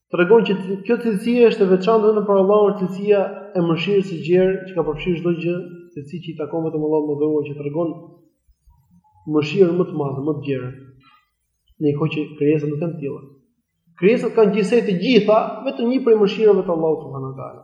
tregon që kjo cilësi është e veçantë vetëm për Allahun, cilësia e mëshirës së gjerë, që ka përfshirë çdo gjë, cilësi që i takon vetëm Allahut më dhëruar që tregon mëshirën më të madhe, më të gjerë. Në një kohë që krijesat nuk kanë të tilla. Krijesat kanë gjithsej të gjitha, vetëm një prej mëshirave të Allahut subhanuhu teala.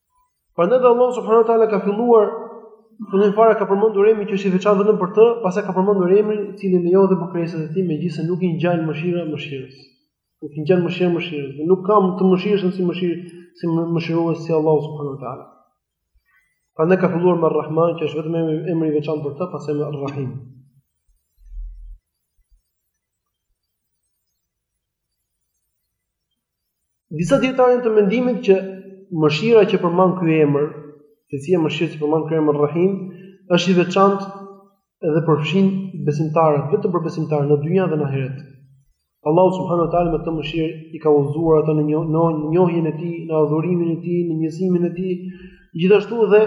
Prandaj dhe Allahu subhanahu wa taala ka filluar fillim fare ka përmendur emrin që është i veçantë vetëm për të, pastaj ka përmendur emrin i cili lejohet dhe për krijesat e tij, megjithëse nuk i ngjan mëshira mëshirës. Nuk i ngjan mëshira mëshirës, dhe nuk ka më të mëshirshëm si mëshirë, si mëshirues si Allahu subhanahu wa taala. Prandaj ka filluar me Rahman, që është vetëm emri, emri i veçantë për të, pastaj me Rahim. Disa dietarë janë të mendimit që mëshira që përmban ky emër, cilësia mëshirë që përmban ky emër Rahim, është i veçantë dhe përfshin besimtarët, vetëm për besimtarët në dynja dhe në ahiret. Allahu subhanahu wa taala me këtë mëshirë i ka udhëzuar ata në njoh, në njohjen e tij, në adhurimin e tij, në njësimin e tij, gjithashtu dhe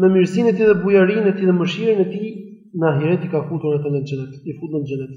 me mirësinë e tij dhe bujarinë e tij dhe mëshirën e tij në ahiret i ka futur ata në xhenet, i fut në xhenet.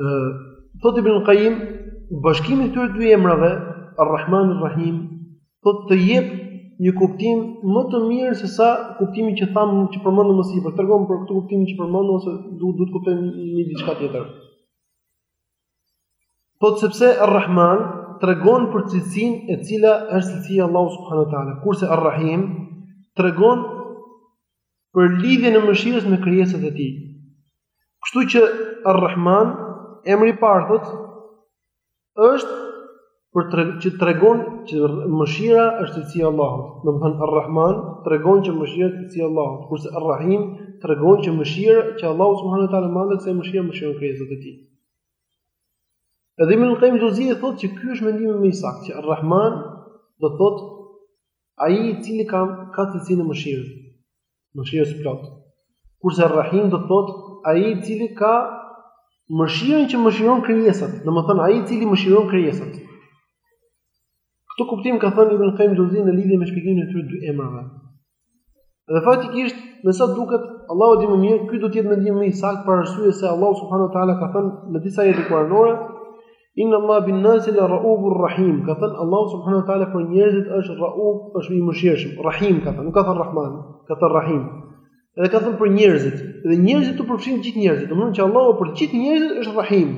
Ë Thotë Ibn al-Qayyim, bashkimi i këtyre dy emrave, Ar-Rahman Ar-Rahim, thotë të jep një kuptim më të mirë se sa kuptimi që thamë që përmendëm më sipër. Tregon për këtë kuptim që përmendëm ose duhet duhet të kuptojmë një diçka tjetër. Thotë sepse Ar-Rahman tregon për cilësinë e cila është cilësia e Allahut subhanuhu teala, kurse Ar-Rahim tregon për lidhjen e mëshirës me krijesat e tij. Kështu që Ar-Rahman, emri i parë thotë, është për të, që tregon që mëshira është cilësi e Allahut. Domethënë Ar-Rahman tregon që mëshira është cilësi e Allahut, kurse Ar-Rahim tregon që mëshira që Allahu subhanahu wa taala me këtë mëshirë mëshiron krijesat e tij. Edhe Ibn Qayyim Xhevzije thotë që ky është mendimi më i saktë, që Ar-Rahman do thotë Ai i cili ka ka cilësinë e mëshirës, mëshirës së plotë. Kurse Ar-Rahim do të thotë ai i cili ka mëshirën që mëshiron krijesat, domethënë ai i cili mëshiron krijesat. Këtë kuptim ka thënë Ibn Qayyim Xhevzi në lidhje me shpjegimin e këtyre dy emrave. Dhe faktikisht, me sa duket, Allahu e di më mirë, ky do të jetë mendimi më i saktë për arsye se Allahu subhanahu wa taala ka thënë në disa ajete kuranore, Inna Allah bin nasi la raufun rahim. Ka thënë Allah subhanahu wa taala për njerëzit është rauf, është i mëshirshëm. Rahim ka thënë, nuk ka thënë Rahman, ka thënë Rahim. Edhe ka thënë për njerëzit, dhe njerëzit të përfshin gjithë njerëzit. Domthonë që Allahu për gjithë njerëzit është Rahim.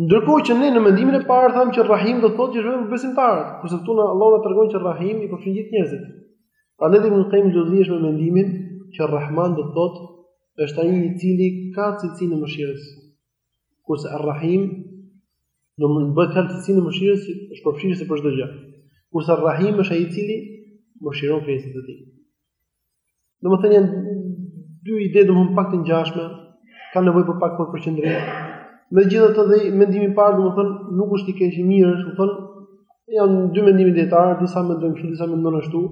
Ndërkohë që ne në mendimin e parë thamë që Rahim do të thotë që është vetëm për besimtarët, kurse këtu Allahu na tregon që Rahim i përfshin gjithë njerëzit. Prandaj dhe mund të kemi lëvizje me mendimin që Rahman do të thotë është ai i cili ka cilësinë e mëshirës. Kurse Ar-Rahim do të thotë thelbi i mëshirës është përfshirëse për çdo gjë. Kurse Ar-Rahim është ai i cili mëshiron krijesat e tij. Domethënë janë dy ide domthon pak të ngjashme, kanë nevojë për pak për përqendrim. Megjithatë dhe mendimi i parë domthon nuk është i keq i mirë, është domthon janë dy mendime dietare, disa mendojnë kështu, disa mendojnë ashtu.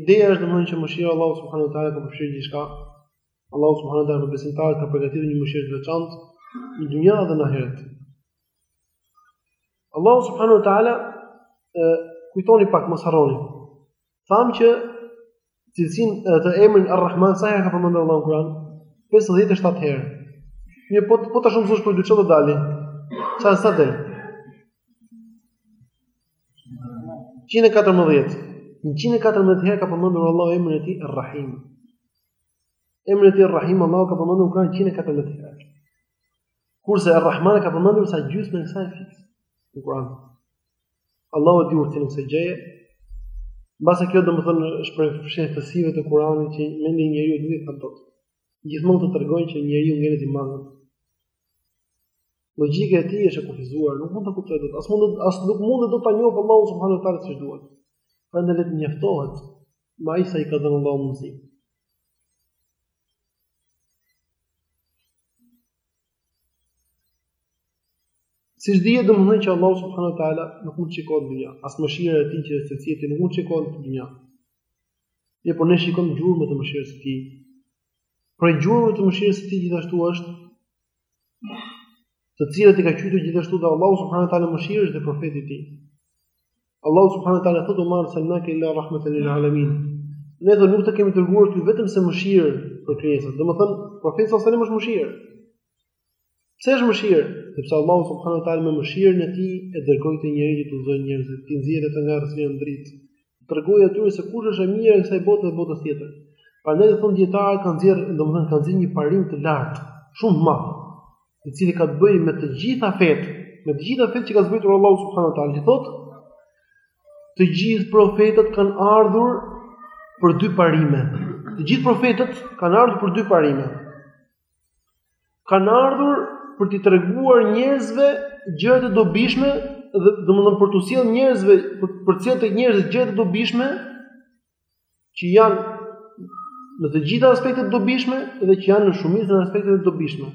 Ideja është domthon që mëshira e Allahut subhanuhu teala ka përfshirë gjithçka. Allahu subhanahu wa taala për besimtarët ka përgatitur një mëshirë të veçantë në dynja dhe në ahiret. Allahu subhanahu wa taala kujtoni pak mos harroni. Thamë që cilësinë të emrin Ar-Rahman sa herë ka përmendur Allahu në Kur'an? 57 herë. Një po po ta shumësosh për dy ç'do dali. Sa sa del? 114. 114 herë ka përmendur Allahu emrin e tij Ar-Rahim. Emrin e tij Ar-Rahim Allahu ka përmendur në Kur'an 114 herë. Kurse Ar-Rahman ka përmendur sa gjysma e kësaj fiks në Kur'an. Allahu e di urtësinë e kësaj gjëje. Mbase kjo domethënë është prej fshehtësive të Kur'anit që mendja e njeriut nuk i di dot. Gjithmonë të tregojnë që njeriu ngelet i mangët. Logjika e tij është e kufizuar, nuk mund të kuptojë dot. As mund as nuk mund dot ta njohë Allahun subhanuhu teala siç duhet. Prandaj le të njoftohet Me aq sa i ka dhënë Allahu mundësi. Siç e dimë domethënë që Allahu subhanahu wa taala nuk mund të shikohet në dynja, as mëshira e tij që është cilësi e tij nuk mund të shikohet në dynja. Ne po ne shikojmë gjurmët e mëshirës së tij. Prej gjurmëve të mëshirës së tij gjithashtu është të cilat i ka quajtur gjithashtu dhe Allahu subhanahu wa taala mëshirë është dhe profeti i tij. Allahu subhanahu wa taala thotë wa ma arsalnaka illa rahmatan lil alamin. Ne thotë nuk të kemi dërguar ty vetëm se mëshirë për krijesat. Domethënë profeti sallallahu alaihi është mëshirë. Pse është mëshirë? Sepse Allahu subhanahu wa taala me mëshirën e tij e dërgoi këtë njeri që të udhëzojë njerëzit, t'i nxjerrë ata nga errësira në dritë, tregojë atyre se kush është e mira e kësaj bote dhe botës tjetër. Prandaj i thon dietarët kanë nxjerrë, domethënë kanë nxjerrë një parim të lartë, shumë të madh, i cili ka të bëjë me të gjitha fetë, me të gjitha fetë që ka zbritur Allahu subhanahu wa taala. I thotë të gjithë profetët kanë ardhur për dy parime. Të gjithë profetët kanë ardhur për dy parime. kanë ardhur për t'i treguar njerëzve gjërat e dobishme dhe domethënë për t'u sjell njerëzve për të përcjell tek njerëzit gjërat e dobishme që janë në të gjitha aspektet e dobishme dhe që janë në shumicën e aspekteve të dobishme.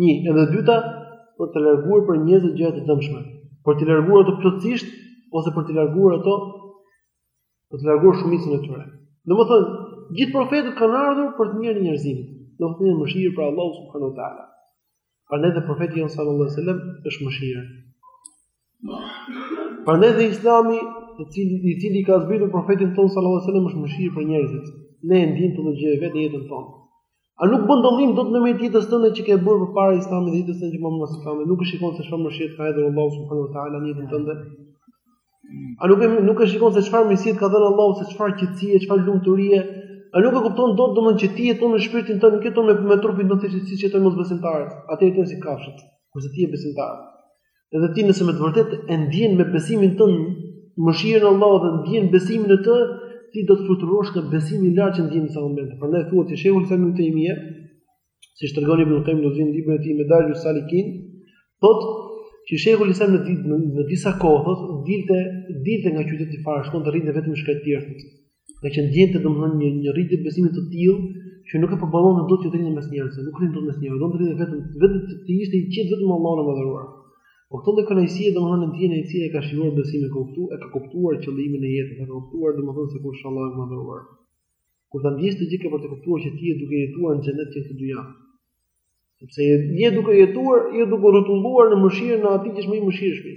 Një, edhe e dyta, për të larguar prej njerëzve gjërat e dëmshme, për t'i larguar ato plotësisht ose për t'i larguar ato Për të larguar shumicën e tyre. Domethënë, gjithë profetët kanë ardhur për të mirën e njerëzimit. Domethënë mëshirë prej Allahut subhanahu wa taala. Prandaj dhe profeti jonë sallallahu alaihi wasallam është mëshirë. Prandaj dhe Islami, i cili i cili i ka zbritur profetit tonë sallallahu alaihi wasallam është mëshirë për njerëzit. Ne e ndiejmë këtë gjë vetë në jetën tonë. A nuk bën dallim dot në mes ditës tënde që ke bërë përpara Islamit dhe ditës tënde që bën pas Islamit? Nuk e shikon se çfarë mëshirë ka dhënë Allahu subhanahu wa taala në jetën tënde? A nuk e nuk e shikon se çfarë mëshirë ka dhënë Allahu, se çfarë qetësie, çfarë lumturie? A nuk e kupton dot domethënë që ti jeton me shpirtin tënd, nuk jeton me, me trupin tënd siç siç jetojnë mosbesimtarët? Ata jetojnë si kafshët, kurse ti je besimtar. Edhe ti nëse me të vërtetë e ndjen me besimin tënd mëshirën e Allahut dhe ndjen besimin në të, ti do të fluturosh nga besimi i lartë që ndjen në disa momente. Prandaj thuhet se Shejhul Islam Ibn Tejmije, siç tregon Ibn Qayyim në atë librin e tij Medarixhus Salikin, thotë që Shejhul Islam në di në, në disa kohë thotë dilte dilte nga qyteti fare shkonte rrinte vetëm në shkretëtirë. Ngaqë ndjente domethënë një një rritje besimi të tillë që nuk e përballonte dot të rrinte mes njerëzve, nuk rrinte dot mes njerëzve, donte rrinte vetëm vetëm të ishte i qetë vetëm me Allahun e madhëruar. Po këtë lloj kënaqësie domethënë e ndjen ai i cili e ka shijuar besimin e kuptu, e ka kuptuar qëllimin e jetës, e ka kuptuar domethënë se kush është Allahu i madhëruar. Kur ta ndjesh këtë gjë ke për të kuptuar që ti je duke jetuar në xhenet që në dynja. Sepse je duke jetuar, je duke rrotulluar në mëshirën e atij që është më i mëshirshëm.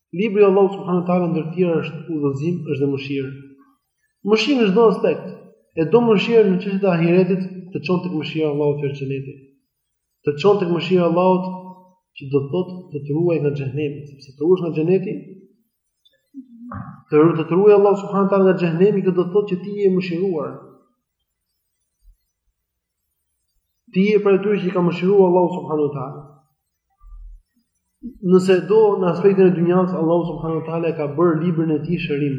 Libri i Allahut subhanahu teala ndër të tjera është udhëzim, është dhe mëshirë. Mëshirë në çdo aspekt. E do mëshirën në çështjet e ahiretit, të çon tek mëshira e Allahut për xhenetin. Të çon tek mëshira e Allahut që do të thotë të të ruajë nga xhehenemi, sepse të ruhesh nga xheneti të ruajë të ruajë Allahu subhanahu teala nga xhehenemi, kjo do të thotë që ti je i mëshiruar. Ti je prej atyre që i ka mëshiruar Allahu subhanahu wa taala. Nëse do në aspektin e dynjas, Allahu subhanahu wa taala ka bërë librin e tij shërim.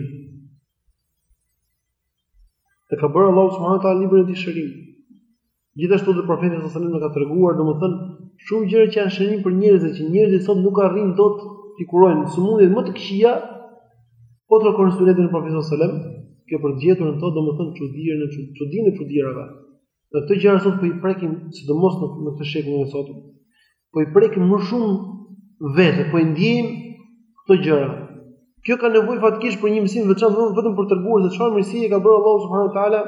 E ka bërë Allahu subhanahu wa taala librin e tij shërim. Gjithashtu dhe profeti sallallahu alajhi wasallam na ka treguar, domethënë, shumë gjëra që janë shërim për njerëzit, që njerëzit sot nuk arrijnë dot t'i kurojnë sëmundjet më të këqija, Po të kërkojnë sunetin e profetit sallam, kanë për të gjetur në to domethënë çudinë, çudinë e çudirave. Dhe këto gjëra sot po i prekim sidomos në në këtë shekullin e sotëm. Po i prekim më shumë vetë, po i ndjejmë këto gjëra. Kjo ka nevojë faktikisht për një mësim të veçantë vetëm për të treguar se çfarë mirësie ka bërë Allahu subhanahu wa taala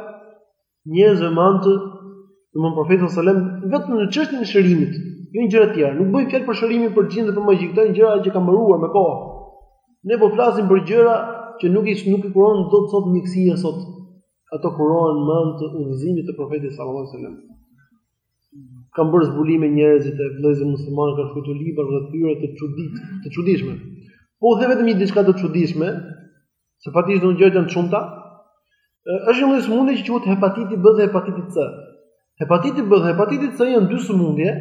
Njerëzve me anë të domethënë profetit sallallahu alajhi wasallam vetëm në çështjen e shërimit, jo në gjëra të tjera. Nuk bëjmë fjalë për shërimin për xhinde dhe për magji, këto janë gjëra që kanë mbaruar me kohë. Ne po flasim për gjëra që nuk i nuk i kuron dot sot mjekësia sot. Ato kurohen me anë të udhëzimit të profetit sallallahu alajhi wasallam. Kanë bërë zbulime njerëzit e vëllezër muslimanë kanë shkruar libra rreth tyre të çudit, të çuditshme. Po dhe vetëm një diçka të çuditshme, Se pastaj gjërat janë të shumta. Është një sëmundje që quhet hepatiti B dhe hepatiti C. Hepatiti B dhe hepatiti C janë dy sëmundje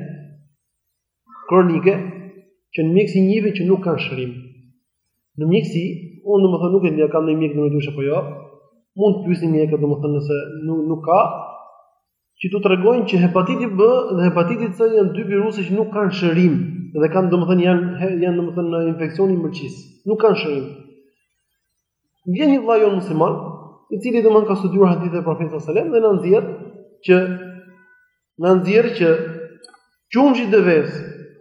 kronike që në mjekësi njihen që nuk kanë shërim. Në mjekësi, unë domethënë nuk e di kemi ndonjë mjek në mes tuaj apo jo, mund të pysni mjekët domethënë se nuk, nuk ka, që t'u tregojnë që hepatiti B dhe hepatiti C janë dy viruse që nuk kanë shërim dhe kanë domethënë janë janë domethënë infeksion i mëlçisë. Nuk kanë shërim. Vjen një vlla jonë musliman, i cili domethënë ka studiuar hadithet e profetit sallallahu alajhi wasallam dhe na nxjerr që na nxjerr që qumshi i deves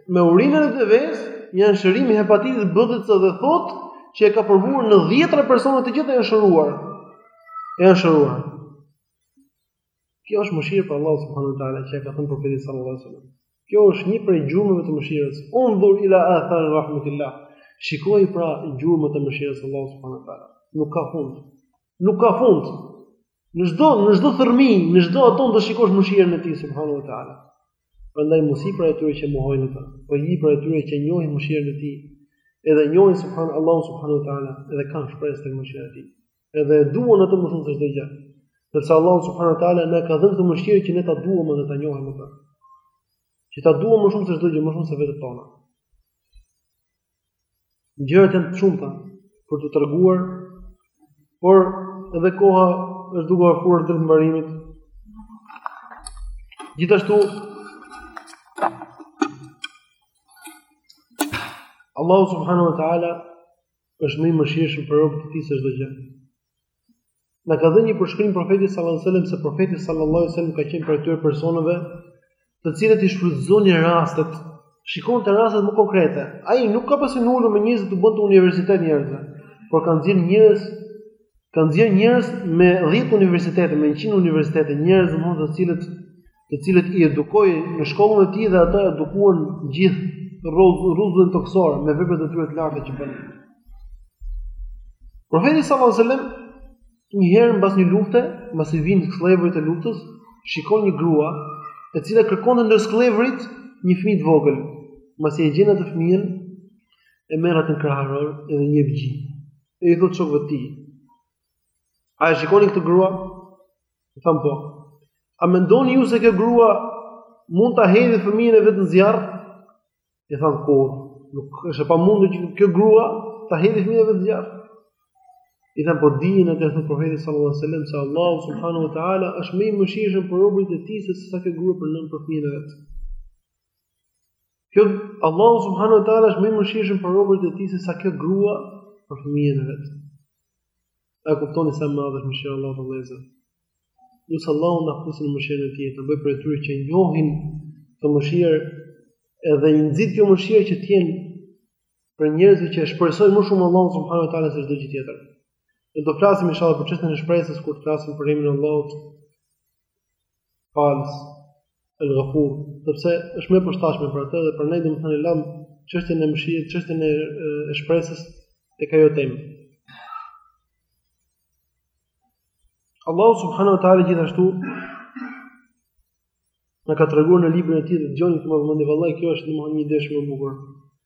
me urinën e deves janë shërim i hepatitit B dhe C dhe thotë që e ka provuar në dhjetra persona të gjitha janë shëruar. Janë shëruar. Kjo është mëshirë prej Allahut subhanahu wa taala që e ka thënë profeti sallallahu alaihi wasallam. Kjo është një prej gjurmëve të mëshirës. Undhur ila athari rahmetillah. Shikoji pra gjurmët e mëshirës së Allahut subhanahu wa taala. Nuk ka fund. Nuk ka fund. Në çdo në çdo thërmi, në çdo atom do shikosh mëshirën e Tij subhanahu wa taala. Prandaj mos ji prej atyre që mohojnë atë, po ji prej atyre që njohin mëshirën e Tij. Edhe njohin subhan Allahu subhanahu wa taala, edhe kanë shpresë tek mëshira e Tij. Edhe e duan atë më shumë se çdo gjë. Sepse Allahu subhanahu wa taala na ka dhënë këtë mëshirë që ne ta duam dhe ta njohim më tepër. Që ta duam më shumë se çdo gjë, më shumë se vetet tona. Gjërat janë të shumta për të treguar, por edhe koha është duke afruar drejt mbarimit. Gjithashtu Allahu subhanahu wa taala është më i mëshirshëm për robët e tij se çdo gjë. Na ka dhënë një përshkrim profeti sallallahu alajhi wasallam se profeti sallallahu alajhi wasallam ka qenë prej atyre personave të cilët i shfrytëzonin rastet, shikonte rastet më konkrete. Ai nuk ka pas qenë ulur me njerëz t'u bënte universitet njerëzve, por ka nxjerrë njerëz ka nxjerrë njerëz me 10 universitete, me 100 universitete, njerëz domethënë të cilët të cilët i edukoi në shkollën e tij dhe ata edukuan gjithë rruzullin tokësor me veprat e tyre të larta që bënë. Profeti sallallahu alajhi wasallam një herë mbas një lufte, mbasi vijnë skllevërit e luftës, shikon një grua e cila kërkonte ndër skllevërit një fëmijë të vogël. Mbasi gjen atë fëmijën e merr atë në kraharor edhe i jep gji. E u thotë shokëve të tij. A e shikoni këtë grua? I tha po. A mendoni ju se kjo grua mund ta hedhë fëmijën e vet në zjarr? I thanë jo. Nuk është e pamundur që kjo grua ta hedhë fëmijën e vet në zjarr. I tham po dijeni, u thotë profeti sallallahu alajhi wasallam se Allahu subhanahu wa taala është më i mëshirshëm për robërit e tij se sa kjo grua për nën për fëmijën e vet. Kjo Allahu subhanahu wa taala është më i mëshirshëm për robërit e tij se sa kjo grua për fëmijën e vet. A e kuptoni sa e madhe është mëshira e Allahut vëllezër? Nëse Allahu na futtë në mëshirën e tij, të na bëjë prej atyre që njohin këtë mëshirë edhe i nxit kjo mëshirë që të jenë prej njerëzve që e shpresojnë më shumë Allahun subhanahu wa taala se çdo gjë tjetër. Ne do të flasim inshallah për çështjen e shpresës kur të flasim për emrin e Allahut Falës El Ghafur, sepse është më e përshtatshme për atë dhe për ne domethënë e lëm çështjen e mëshirës, çështjen e, e shpresës tek ajo temë. Allahu subhanahu wa taala gjithashtu na ka treguar në librin e tij dhe dëgjoni këtë me vëmendje vallai kjo është domethënë një dëshmë e bukur.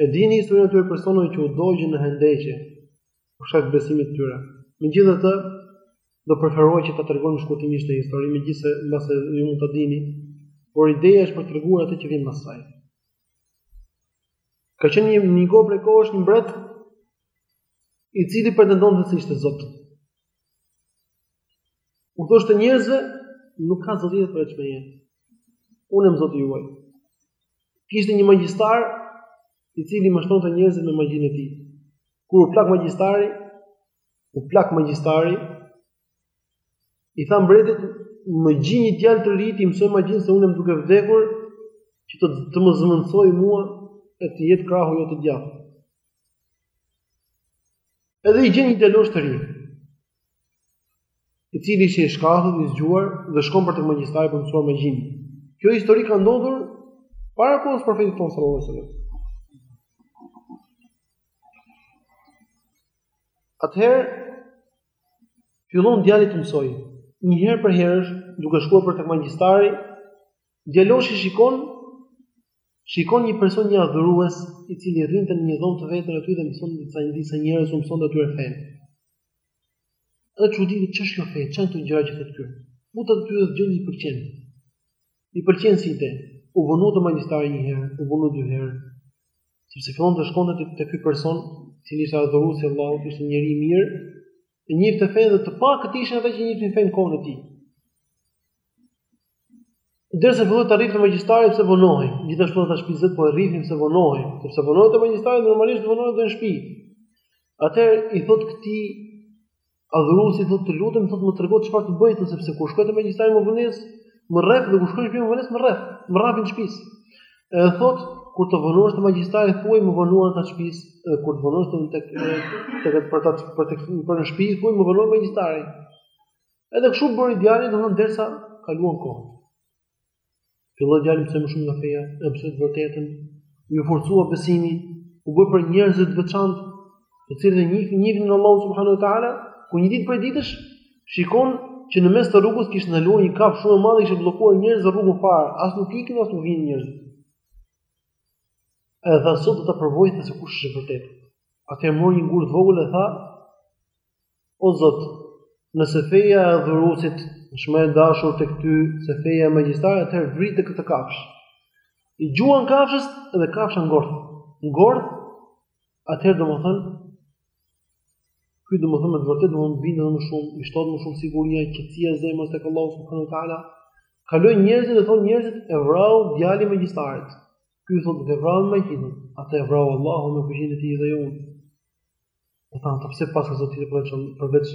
E dini historinë e atyre personave që u dogjën në hendeqe për shkak të besimit të tyre. Megjithatë, do preferoja që ta tregojmë shkurtimisht këtë histori, megjithëse mbase ju mund ta dini, por ideja është për të treguar atë që vjen mbas saj. Ka qenë një një kohë prej kohësh një mbret i cili pretendonte se ishte Zot. U thoshte njerëzve, nuk ka zot përveç meje. Unë jam zoti juaj. Kishte një magjistar i cili mashtonte njerëzit me magjinë e tij. Kur u plak magjistari, u plak magjistari, i tha mbretit, më gjej një djalë të ri t'i mësoj magjinë se unë jam duke vdekur, që të të më zëvendësojë mua e të jetë krahu jot i djathtë. Edhe i gjen një djalosh të ri. i cili ishte i shkathët, i zgjuar dhe shkon për te magjistari për të mësuar magjinë. Kjo histori ka ndodhur para kohës së profetit tonë sallallahu alajhi wasallam. Atëherë fillon djali të mësojë. Një herë prej herësh, duke shkuar për tek magjistari, djaloshi shikon shikon një person një adhurues i cili rrinte në një dhomë të vetën aty dhe mëson disa disa njerëz u mëson aty rreth. Edhe çuditet ç'është kjo fe, ç'janë këto gjëra që thotë ky. Mund të pyet gjë që i pëlqen. I pëlqen si ide. U vonu te magjistari një herë, u vonu dy herë. Sepse fillon të shkonte te, te ky person, i cili ishte adhurues i Allahut, ishte njeri i mirë, e njifte fenë dhe të paktë ishin ata që njiftin fenë në kohën e tij. Derisa filloi ta rrihte magjistari pse vonohej. Gjithashtu ata shpisë po e rrihnin pse vonohej, sepse vonohet te magjistari normalisht vonohet në shtëpi. Atëherë i thot këtij adhuruesit thot të lutem thot më trego çfarë të bëj thot sepse kur shkoj te magjistari me vonesë më rreh dhe kur shkoj në shtëpi me vonesë më rreh, më rrahin të shtëpisë. E thot kur të vonosh te magjistari thuaj më vonuan ata shtëpisë, kur të vonosh tek tek për ta për tek për në shtëpi thuaj më vonoi magjistari. Edhe kështu bëri djali, domethënë derisa kaluan kohët. Filloi djali mësoi më shumë nga feja, e mësoi të vërtetën, iu forcua besimi, u bë prej njerëzve të veçantë, të cilët e njihnin njihnin Allahun subhanahu wa taala, ku një ditë prej ditësh shikon që në mes të rrugës kishte ndaluar një kafshë shumë e madhe që u kishte bllokuar njerëzve rrugën fare, as nuk ikin as nuk vinin njerëz. Edhe tha sot do ta provoj tha se kush është i vërtetë. Atëherë mori një gur të vogël e tha, O Zot, nëse feja e adhuruesit është më e dashur tek ty se feja e magjistarit, atëherë vrite këtë kafshë. I gjuan kafshës dhe kafsha ngordh. Ngordh, atëherë domethën ky domethën me të vërtetë domethën bindet më shumë, i shtohet më shumë siguria qetësia e zemrës tek Allahu subhanahu wa taala. Kalojnë njerëzit dhe thonë njerëzit e vrau djali i magjistarit. Ky thotë s'e vrau magjia, atë e vrau Allahu me fuqinë e tij e jo unë. Po tha pse paska zot tjetër përveç përveç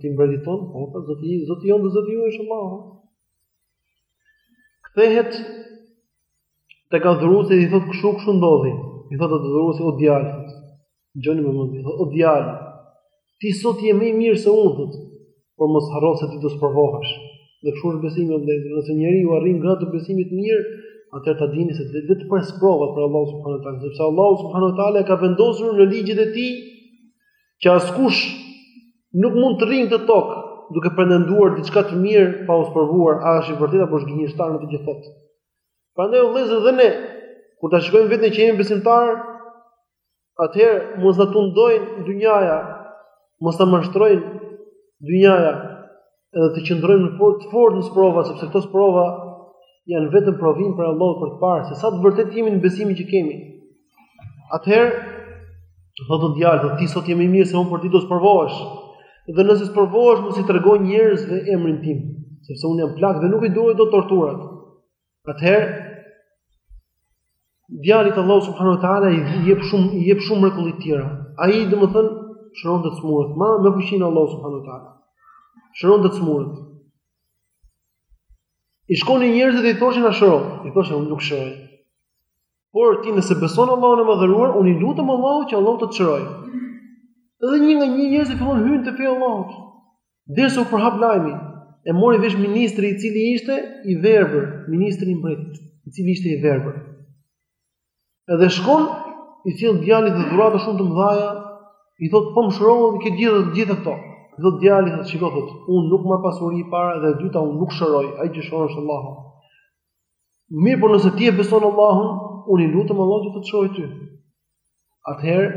ti mbretit tonë, po tha zoti zoti jon zoti juaj është Allahu. Kthehet tek adhuruesi i thot kshu kshu ndodhi. I thot adhuruesi o djalë. Gjoni me mund, o djalë. Ti sot je më i mirë se unë thot. Por mos harro se ti do sprovohesh. Dhe kështu është besimi i vërtetë, nëse njeriu arrin gradë të besimit të mirë, atëherë ta dijë se e presin sprova prej Allahut subhanahu wa taala, sepse Allahu subhanahu wa taala e ka vendosur në ligjet e tij që askush nuk mund të rrijë në këtë tokë duke pretenduar diçka të mirë pa u sprovuar, a është i vërtetë apo është gënjeshtar në atë që thotë. Prandaj vëllezër dhe ne kur ta shikojmë vetën që jemi besimtarë, Atëherë mos na tundojë dynjaja, mos na mashtrojë dynjaja, edhe të qëndrojmë të fort të fortë në sprova, sepse këto sprova janë vetëm provim prej Allahut për të parë se sa të vërtetë jemi në besimin që kemi. Atëherë, thotë o djalë, thotë ti sot je më i mirë se unë por ti do sprovohesh. Dhe nëse sprovohesh, mos i trego njerëzve emrin tim, sepse unë jam plak dhe nuk i duroj dot torturat. Atëherë djalit Allahu subhanahu wa taala i jep shumë i jep shumë mrekulli të tjera. Ai domethën shëron të smurët, ama me fuqinë e Allahut subhanahu wa taala. Shëron të smurët. I shkonin njerëzit dhe i thoshin na shëro, i thoshte unë nuk shëroj. Por ti nëse beson Allahun e madhëruar, unë i lutem Allahut që Allahu të të shërojë. Edhe një nga një njerëzit fillojnë hyjnë te feja e Allahut. Derisa u përhap lajmi, e mori vesh ministri i cili ishte i verbër, ministri i mbretit, i cili ishte i verbër. Edhe shkon i sjell djalit dhe dhurata shumë të mëdha, i thotë po më shërove i ke të gjitha këto. I thotë djali thotë shiko thotë, unë nuk marr pasuri para dhe e dyta unë nuk shëroj, ai që shëron është Allahu. Mirë, por nëse ti e beson Allahun, unë i lutem Allahut që të të shërojë ty. Atëherë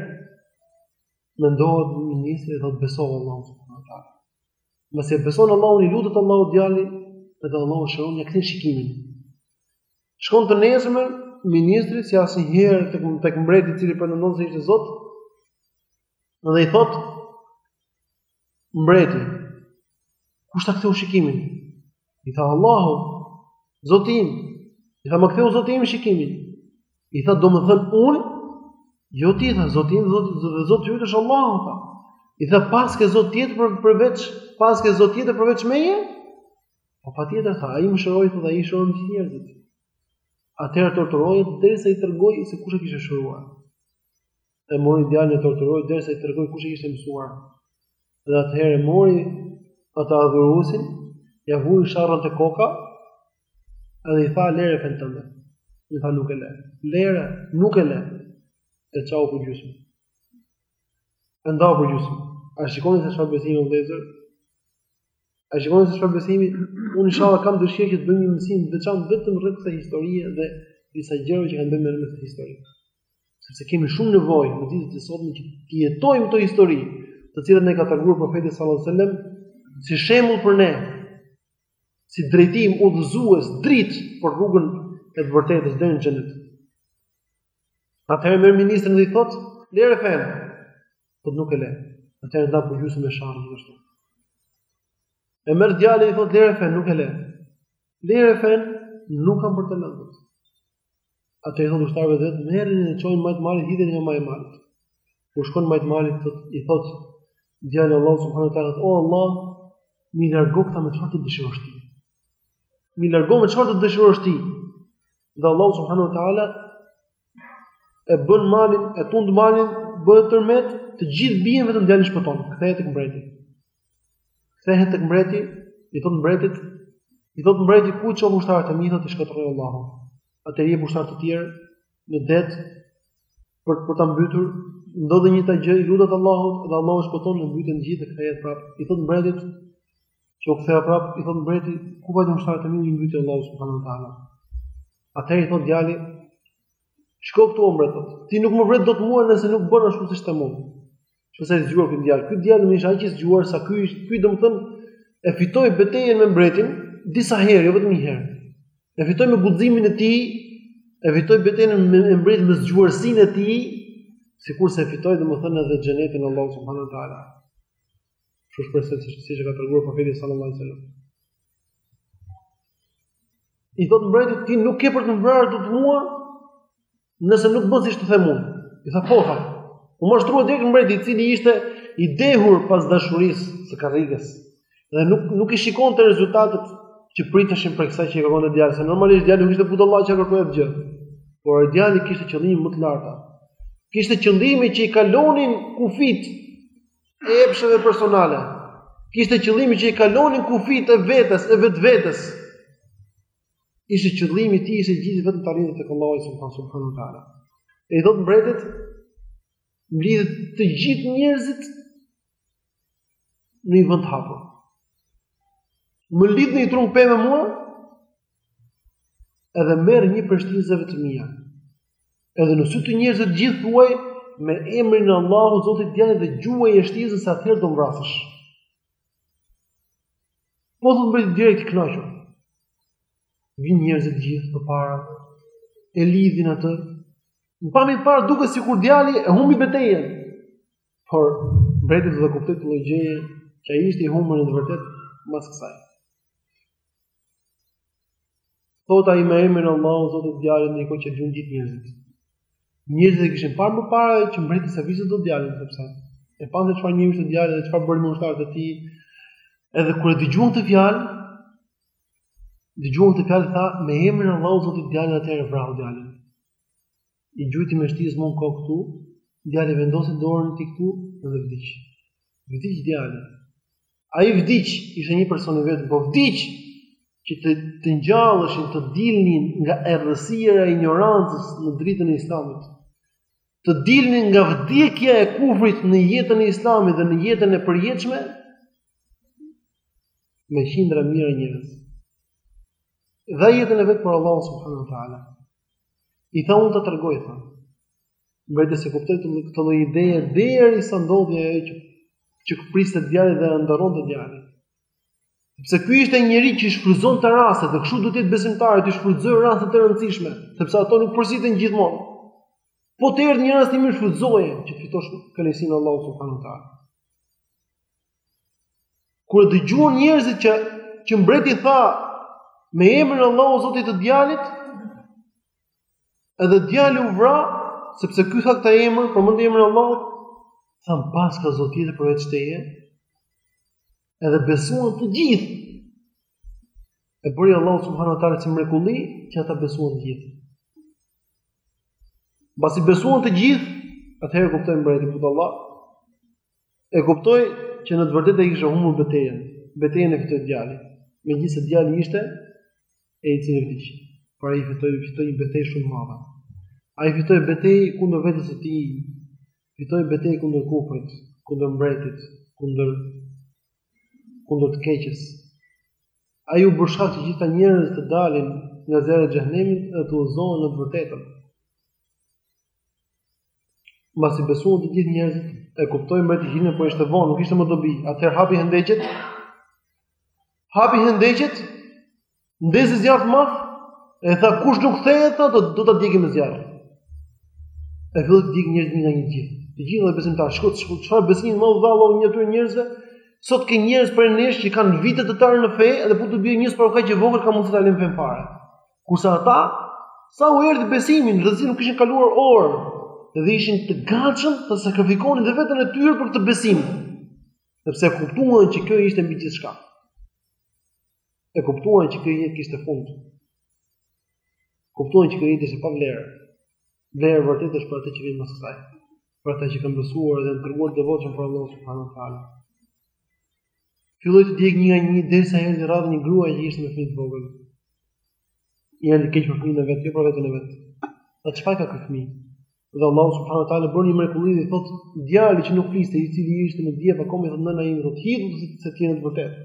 Mendohet ministri dhe thotë besoj Allahun thotë. Nëse beson Allahun i lutet Allahut djali, edhe Allahu e shëron ia kthen shikimin. Shkon të nesërmen, ministri, si asnjëherë tek tek mbreti i cili pretendonte se ishte zot, dhe i thotë, mbreti, kush ta ktheu shikimin? I tha Allahu, Zoti im. I tha ma ktheu Zoti im shikimin. I tha domethënë unë, jo ti tha Zoti im, dhe Zoti yt është Allahu tha. I tha pse ke Zot tjetër përveç, pse ke Zot tjetër përveç meje? Po patjetër tha, ai më shëroi thotë ai shëron njerëzit. Atëherë torturohet derisa i tregoi se kush e kishte shëruar. e mori djalin e torturoi derisa i tregoi kush e kishte mësuar. Dhe atëherë mori atë adhuruesin, ja vuri sharrën te koka, edhe i tha lëre fenë tënde. I tha nuk e le. Lëre, nuk e le. E çau për gjysmë. E ndau për gjysmë. A shikoni se çfarë besimi o vëllezër? A shikoni se çfarë besimi? Unë inshallah kam dëshirë që të bëjmë një mësim të veçantë vetëm rreth kësaj historie dhe disa gjëra që kanë të bëjnë me këtë histori. Sepse kemi shumë nevojë në ditët e sotme që t'i jetojmë këto histori, të cilat na ka treguar profeti sallallahu alajhi wasallam si shembull për ne, si drejtim udhëzues dritë për rrugën e të vërtetës deri në xhenet. Atëherë merr ministrin dhe i thotë, "Lëre fenë." Po nuk e le. Atëherë e ndan për gjysmë me sharrë ashtu. E merr djalin i thotë, "Lëre fenë, nuk e le." Lëre fenë nuk kam për ta lënë. Atëherë ia jep ushtarëve i thotë merreni dhe çojeni majë të malit hidheni nga maja e malit. Kur shkon majë të malit thot, i thot djali Allahut subhanahu wa taala, "O Allah, m'i largo këta me çfarë të dëshirosh ti?" M'i largo me çfarë të dëshirosh ti? Dhe Allah subhanahu wa taala e bën malin, e tund malin, bëhet tërmet, të gjithë bien vetëm djali shpëton, kthehet tek mbreti. Kthehet tek mbreti, i thot mbretit, i thot mbreti ku shkuan ushtarët e mi thotë i shkatërroi Allahu. Atëherë jep ushtarë të tjerë në det për për ta mbytur, ndodhi e njëjta gjë i lutet Allahut dhe Allahu e shpëton mbyten të gjithë kthehet prap. I thot mbretit, që u kthye prap, i thot mbreti, ku vajtën ushtarët e mi i mbyti Allahu subhanahu wa taala. Atëherë thot djali, Shiko këtu o mbret thot. Ti nuk më vret dot mua nëse nuk bën ashtu siç të them unë. Sa i zgjuar ky djalë. Ky djalë mos ishte aq i zgjuar sa ky ishte ky domethënë e fitoi betejën me mbretin disa herë, jo vetëm një herë. E fitoi me guximin e tij, e fitoi betejën me mbretin me zgjuarsinë e tij, sikurse e fitoi domethënë edhe xhenetin e Allahut subhanahu wa taala. Kështu shpresoj se siç e ka treguar profeti sallallahu alajhi wasallam. I thot mbretit ti nuk ke për të më vrarë dot mua nëse nuk bën siç të them unë. I tha po tha. U mashtrua dhe mbreti i cili ishte i dehur pas dashurisë së karrigës dhe nuk nuk i shikonte rezultatet që priteshin prej kësaj që i kërkonte djali, se normalisht djali nuk ishte budalla që kërkonte këtë gjë. Por djali kishte qëllime më të larta. Kishte qëllime që i kalonin kufijtë e epsheve personale. Kishte qëllime që i kalonin kufijtë e vetes, e vetvetes. Ishte qëllimi i tij ishte gjithë vetëm të arrinte tek Allahu subhanahu wa taala. E i thotë mbretit, mblidhi të gjithë njerëzit në një vend të hapur. Më lidh në një trung peme mua, edhe merr një prej shtizave të mia. Edhe në sy të njerëzve të gjithë thuaj me emrin e Allahut, Zotit të djalit dhe gjuaje shtizën se atëherë do më vrasësh. Po thot mbreti direkt i kënaqur. Vijnë njerëzit të gjithë përpara e lidhin atë. Në pamje të parë duket sikur djali e humbi betejën. Por mbreti do ta kuptojë këtë gjë që ai ishte i humbur në të vërtetë mbas kësaj. Thot ai me emrin e Allahut Zotit të djalit në kohë që dëgjojnë gjithë njerëzit. Njerëzit e kishin parë më parë që mbreti s'e vriste dot djalin sepse e panë se çfarë njeriu ishte djali dhe çfarë bëri me ushtarët e tij. Edhe kur e dëgjuan këtë fjalë, dëgjuan këtë fjalë tha me emrin e Allahut Zotit të djalit atëherë e vrau djalin. I gjujti me shtizë mu në kokë këtu, djali vendosi dorën e tij këtu dhe vdiq. Vdiq djali. Ai vdiq, ishte një person i vetëm, po vdiq që të të ngjalleshin, të dilnin nga errësira e injorancës në dritën e Islamit. Të dilnin nga vdekja e kufrit në jetën e Islamit dhe në jetën e përjetshme me qindra mijëra njerëz. Dha jetën e vet për Allahun subhanahu wa taala. I tha unë ta tregoj, tha. Mbreti s'e kuptoi këtë lloj ideje derisa ndodhi ajo që, që priste djali dhe ëndërronte djali. Sepse ky ishte një njeri që i shfrytëzonte rastet, dhe kështu duhet të jetë besimtari t'i shfrytëzojë rastet e rëndësishme, sepse ato nuk përsëriten gjithmonë. Po të erdhi një rast i mirë shfrytëzoje që të fitosh kënaqësinë e Allahut subhanahu wa taala. Kur e dëgjuan njerëzit që që mbreti tha me emrin e Allahut Zotit të djalit edhe djali u vra, sepse ky tha këtë emër, përmendi emrin e Allahut, thanë paska zot tjetër përveç teje. Edhe besuan të gjithë. E bëri Allahu subhanahu wa taala si mrekulli që ata besuan të gjithë. Mbasi besuan të gjithë, atëherë kuptoi mbreti për Allah, E kuptoi që në të vërtetë ai kishte humbur betejën, betejën e fitoi djali. Megjithëse djali ishte ai i cili vdiq, por ai fitoi fitoi një betejë shumë të madhe. Ai fitoi betejë kundër vetes së tij, fitoi betejë kundër kufrit, kundër mbretit, kundër kundër të keqes. Ai u bë shkak që gjithë njerëzit të dalin nga zjarri i xhehenemit dhe të udhëzohen në të vërtetën. Mbasi besuan të gjithë njerëzit, e kuptoi mbreti, por ishte vonë, nuk kishte më dobi. Atëherë hapi hendeqet. Hapi hendeqet. Ndezi zjarr të madh. E tha kush nuk kthehet, tha do do ta djegim me zjarr. E filloi të djegë njerëzit një nga një gjithë. Të gjithë dhe besimtarë, shkot, shkot, shkot, besim në Allah, Allah, një të njerëzve, sot ke njerëz prej nesh që kanë vite të tëra në fe, edhe po t'i bjerë një sprovë kaq e vogël, ka mundësi ta lënë fenë fare. Kurse ata sa u erdhi besimi, ende nuk kishin kaluar orë dhe ishin të gatshëm të sakrifikonin dhe veten e tyre për këtë besim. Sepse kuptuan që kjo ishte mbi gjithçka. E kuptuan që kjo jetë kishte fund. Kuptuan që kjo jetë ishte pa vlerë. Vlera e vërtetë është për atë që vjen pas kësaj. Për ata që kanë besuar dhe kanë treguar devotshmëri për Allahun subhanahu wa taala. Filloi t'i djegë një nga një derisa erdhi radha një gruaje që ishte me fëmijë të vogël. I erdhi keq për fëmijën e vet, jo për veten e vet. Tha çfarë ka ky fëmijë? Dhe Allahu subhanahu wa taala bën një mrekulli dhe thotë djali që nuk fliste, i cili ishte në djep akoma i thotë nëna ime i thotë hidhu se ti je në të vërtetën.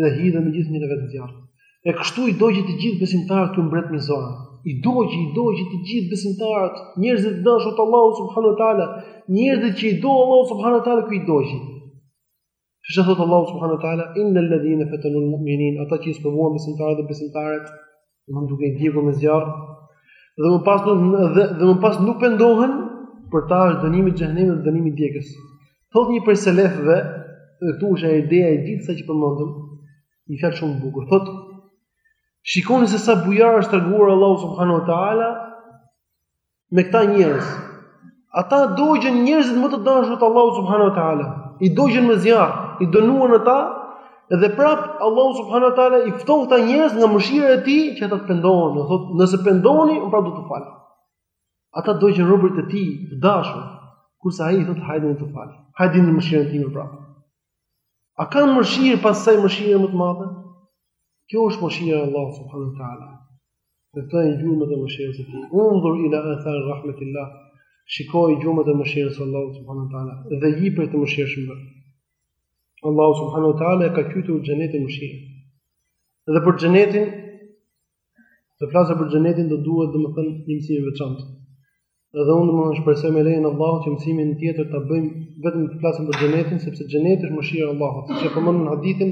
Dhe hidhen me gjithë djalin. E kështu i dogji të gjithë besimtarët ky mbret mizor. I dogji, i dogji të gjithë besimtarët, njerëzit e dashur të Allahut subhanahu wa taala, njerëzit që i do Allahu subhanahu wa taala ky i dogji. Çfarë thotë Allahu subhanahu wa taala, "Innal ladhina fatanul mu'minin", ata që i sprovuan besimtarët dhe besimtaret, do thotë duke i djegur me zjarr, dhe më pas nuk dhe, dhe më pas nuk pendohen për ta është dënimi i xhehenemit dhe dënimi i djegies. Thotë një prej selefëve, këtu është ideja e gjithë asaj që përmendëm, një fjalë shumë e bukur. Thotë, shikoni se sa bujar është treguar Allahu subhanahu wa taala me këta njerëz. Ata dogjën njerëzit më të dashur të Allahut subhanahu wa taala. I dogjën me zjarr, i dënuan ata dhe prap Allahu subhanahu wa taala i fton këta njerëz nga mëshira e tij që ata të pendohen, do thotë, nëse pendoheni, unë prap do t'ju fal. Ata dogjën robërit e tij të dashur, kurse ai i thotë hajde t'ju fal. Hajde në mëshirën time prap. A ka mëshirë pas saj mëshirë më të madhe? Kjo është mëshira e Allahut subhanahu wa taala. Dhe këto janë gjurmët e mëshirës së Tij. Undhur ila athar rahmetillah. Shikoi gjurmët e mëshirës së Allahut subhanahu wa taala dhe ji prej të mëshirshëm. Allahu subhanahu wa taala e ka quajtur xhenetin mëshirë. Dhe për xhenetin Të flasësh për xhenetin do duhet domethënë një mësim i veçantë. Edhe unë domethënë shpresoj me lejen e Allahut që mësimin tjetër ta bëjmë vetëm të flasim për xhenetin sepse xheneti është mëshira e Allahut. Siç e përmend në hadithin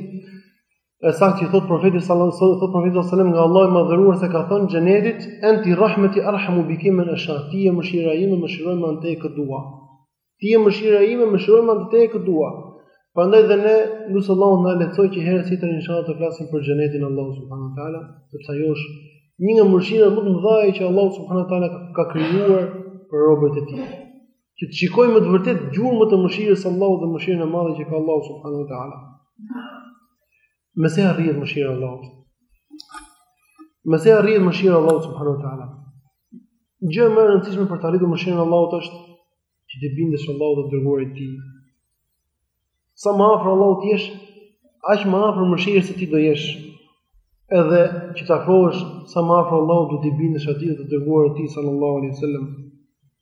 e saktë që thot profeti sallallahu alajhi wasallam, thot profeti sallallahu alajhi wasallam nga Allahu i madhëruar se ka thënë xhenetit enti rahmeti arhamu biki men esha ti je mëshira ime mëshiroj me anë tënde kë të dua. Ti je mëshira ime, mëshiroj me anë tënde kë të dua. Prandaj dhe ne lutim Allahun na lehtësojë që herës tjetër inshallah të flasim për xhenetin Allahu subhanahu wa taala, sepse ajo është një nga mëshirat më të mëdha që Allahu subhanahu wa taala ka krijuar për robërit e tij. Që të shikojmë me të vërtetë gjurmët e mëshirës së Allahut dhe mëshirën e madhe që ka Allahu subhanahu wa taala. Mëse arrihet mëshira e Allahut? Me se arrihet mëshira e Allahut subhanahu wa taala? Gjëja më e rëndësishme për të arritur mëshirën e Allahut është që t'i bindesh Allahut dhe të dërguarit të tij. Sa më afër Allahut të jesh, aq më afër mëshirës së tij do jesh. Edhe që të afrohesh sa më afër Allahut do t'i bindesh atij dhe të dërguarit të tij sallallahu alaihi wasallam.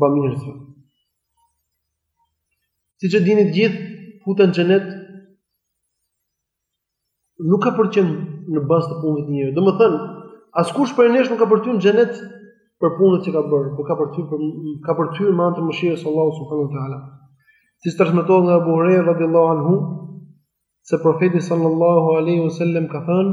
Bamirësve. Siç e dini të gjithë, futja në xhenet nuk ka për të qenë në bazë të punëve të njerëzve. Domethënë, askush prej nesh nuk ka për të hyrë në xhenet për punët që ka bërë, por, po ka për të hyrë për, ka për të hyrë me anë të mëshirës Allahut subhanahu wa taala. Siç transmetohet nga Abu Huraira radhiyallahu anhu se profeti sallallahu alaihi wasallam ka thënë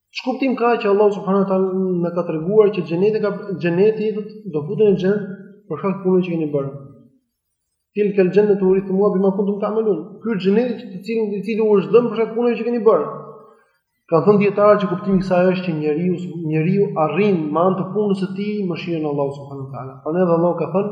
Ç'kuptim ka që Allahu subhanahu wa taala na ka treguar që xheneti ka xheneti do futeni në xhenet për shkak të punëve që keni bërë. Tilkel xhenetu urithtumuha bima kuntum ta'malun. Ky xheneti që të cilin i cili u është dhënë për shkak të punëve që keni bërë. Kanë thënë dijetarët që kuptimi i kësaj është që njeriu njeriu arrin me anë të punës së tij mëshirën e Allahut subhanahu wa taala. Prandaj Allahu ka thënë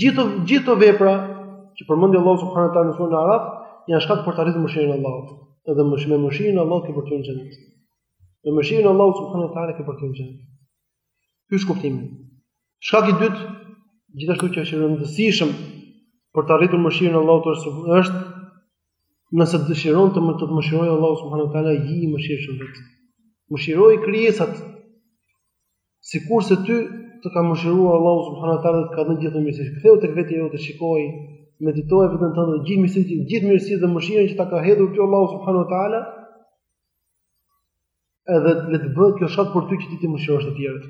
Gjithë gjithë këto vepra që përmendi Allahu subhanahu wa taala në surën Araf, janë shkak për të arritur mëshirën e Allahut. Edhe me mëshirën e Allahut ke për të hyrë në xhenet. Me mëshirën e Allahut subhanahu wa taala ke për të hyrë. Ky është kuptimi. Shkaku i dytë, gjithashtu që është i rëndësishëm për të arritur mëshirën e Allahut është nëse dëshiron të më të mëshirojë Allahu subhanahu wa taala ji i mëshirshëm vetë. Mëshiroi krijesat Sikurse ty të ka mëshiruar Allahu subhanahu wa taala të ka dhënë gjithë ato mirësi. Ktheu tek vetja jote, shikoje, meditoje veten tënde, gjithë mirësitë, gjithë mirësitë dhe mëshirën që ta ka hedhur ty Allahu subhanahu wa taala. Edhe le të bëhet kjo shkak për ty që ti të mëshirosh të tjerët.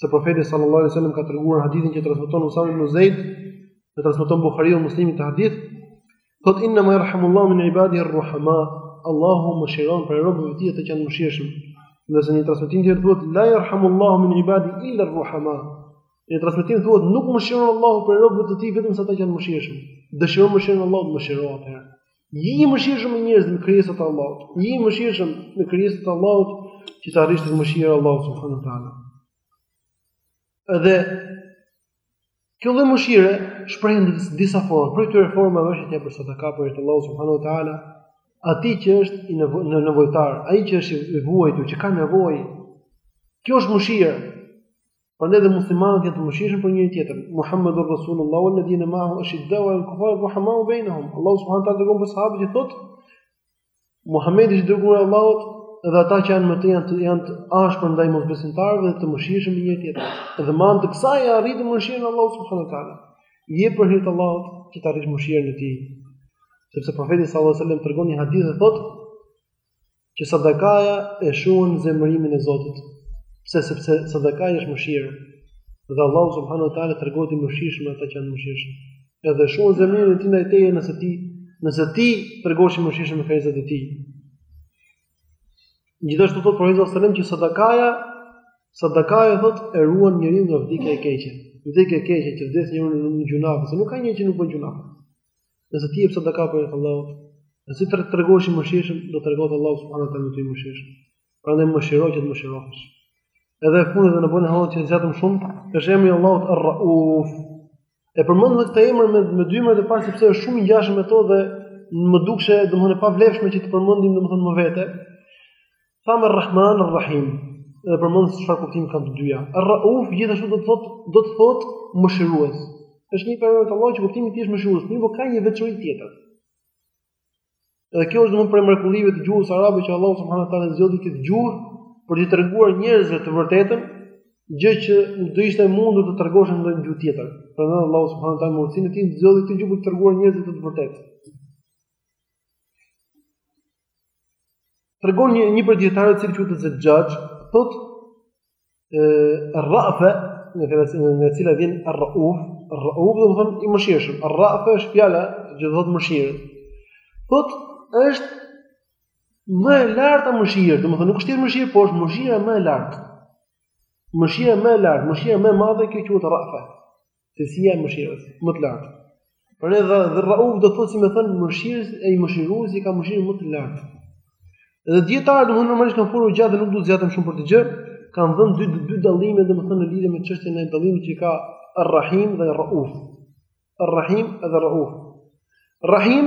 Se profeti sallallahu alaihi wasallam ka treguar në hadithin që transmeton Usame ibn Zeid, e transmeton Buhariu Muslimi të hadith, Thotë inna ma yarhamullahu min ibadihi ar-ruhama, Allahu mëshiron prej robërve të tij ata që janë të mëshirshëm. Në një transmetim tjetër thotë la yarhamullahu min ibadi illa ar-ruhama. Një transmetim thotë nuk mëshiron Allahu prej robërve të tij vetëm se ata që janë të mëshirshëm. Dëshiron mëshirën e Allahut, mëshiro atëherë. Ji i mëshirshëm me njerëzit, me krijesat e Allahut. Ji i mëshirshëm me krijesat e Allahut, që të arrish ti mëshirën e Allahut subhanuhu teala. Edhe Kjo lloj mëshire shprehet në disa forma, prej këtyre formave është që të japësh sadaka për hir të Allahut subhanahu wa taala, atij që është i nevojtar, ai që është i vuajtur, që ka nevojë. Kjo është mëshira. Prandaj dhe muslimanët janë të mëshirshëm për njëri tjetrin. Muhammedur Rasulullah wal ladina ma'ahu ashiddaw al kufar rahamau bainahum. Allahu subhanahu wa taala tregon për sahabët që thotë Muhamedi është i dërguar i Allahut dhe ata që janë me të janë të janë të ashpër ndaj mosbesimtarëve dhe të mëshirshëm me njëri tjetrin. Dhe me anë të kësaj e arrin ti mëshirën e Allahut subhanuhu te ala. Jep për hir të Allahut që të arrish mëshirën e tij. Sepse profeti sallallahu alajhi wasallam tregon një hadith dhe thotë që sadakaja e shuan zemërimin e Zotit. Pse sepse sadakaja është mëshirë. Dhe Allahu subhanuhu te ala tregohet i mëshirshëm me ata që janë të mëshirshëm. Edhe shuan zemërimin e tij ndaj teje nëse ti, nëse ti tregohesh i mëshirshëm me krijesat e tij. Gjithashtu thotë profeti sallallahu alajhi wasallam që sadakaja, sadakaja thotë e ruan njeriun nga vdekja e keqe. Vdekja e keqe që vdes njeriu në një gjynah, se nuk ka njeri që nuk bën gjynah. Nëse ti jep sadaka për Allah, nëse ti tregohesh i mëshirshëm, do të tregohet Allahu subhanahu wa taala i mëshirshëm. Prandaj mëshiro që të mëshirohesh. Edhe i fundit dhe na bëni hallall që zgjatëm shumë, është emri i Allahut Ar-Rauf. E përmendëm këtë emër me me dy emrat e parë sepse është shumë i ngjashëm me to dhe më dukej domethënë e pavlefshme që ta përmendim domethënë më vete. Thamë Ar-Rahman Ar-Rahim. Dhe përmendëm se çfarë kuptimi kanë të dyja. Ar-Rauf gjithashtu do të thotë do të thotë mëshirues. Është një prej emrave të Allahut që kuptimi i tij është mëshirues, mirëpo ka një veçori tjetër. Dhe kjo është domethënë prej mrekullive të gjuhës arabe që Allahu subhanahu wa taala zgjodhi këtë gjuhë për t'i treguar njerëzve të vërtetën, gjë që nuk do ishte e mundur të tregohej në ndonjë gjuhë tjetër. Prandaj Allahu subhanahu wa taala me urtësinë e tij zgjodhi këtë gjuhë për t'i treguar njerëzve të vërtetën. Tregon një një prej dijetarëve i cili quhet Zexhax, thotë Rrafe, nga e cila vjen Rrauf, Rrauf domethënë i mëshirshëm. Rrafe është fjala që thotë mëshirë. Thotë është më e larta mëshirë, domethënë nuk është thjesht mëshirë, por është mëshira më e lartë. Mëshira më e lartë, mëshira më e madhe kjo quhet Rrafe. Cilësia e mëshirës, më të lartë. Prandaj dhe Rauf do të thotë si me thënë mëshirës e i mëshiruesi ka mëshirë më të lartë. Dhe dietarët domethënë normalisht kanë folur gjatë dhe nuk do të zgjatem shumë për këtë gjë, kanë dhënë dy dy dallime domethënë në lidhje me çështjen e dallimit që ka Ar-Rahim dhe Ar-Rauf. Ar-Rahim dhe Ar-Rauf. Rahim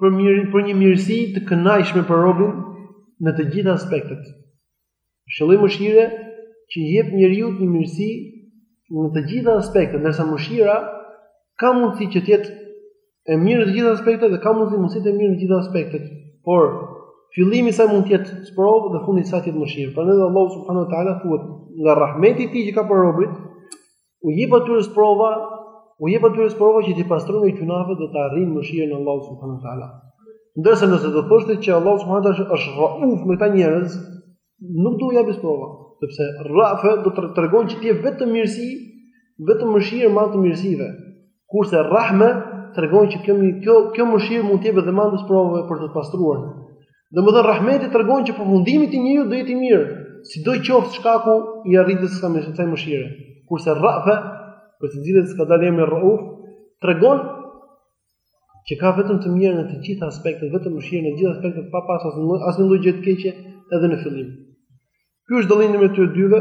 për një mirësi të kënaqshme për robin në të gjitha aspektet. Është lloj mëshire që i jep njeriut një mirësi në të gjitha aspektet, ndërsa mëshira ka mundësi që të jetë e mirë në të gjitha aspektet dhe ka mundësi mos të jetë e mirë në të gjitha aspektet. Por fillimi i saj mund të jetë sprovë dhe fundi i saj të jetë mëshirë. Prandaj Allahu subhanahu wa taala thuhet nga rahmeti i tij që ka për robërit, U jep atyre sprova, u jep atyre sprova që t'i pastrojë nga gjynahet dhe të arrijnë mëshirën e Allahut subhanuhu teala. Ndërsa nëse do thoshte që Allahu subhanuhu teala është rrauf me këta njerëz, nuk do u japi sprova, sepse rrafe do të tregojë që të jep vetëm mirësi, vetëm mëshirë me anë të mirësive. Kurse rahme tregon që kjo kjo kjo mëshirë mund të jepet edhe me anë të sprovave për të pastruar. Domethënë rahmeti tregon që përfundimi i njeriu do jetë i mirë, sido qoftë shkaku i arritjes së kësaj mëshire. Kurse rafe, prej të cilës ka dalë emri rauf, tregon që ka vetëm të mira në të gjitha aspektet, vetëm mëshirë në të gjitha aspektet pa pas asnjë lloj gjë të keqe edhe në fillim. Ky është dallimi i këtyre të dyve,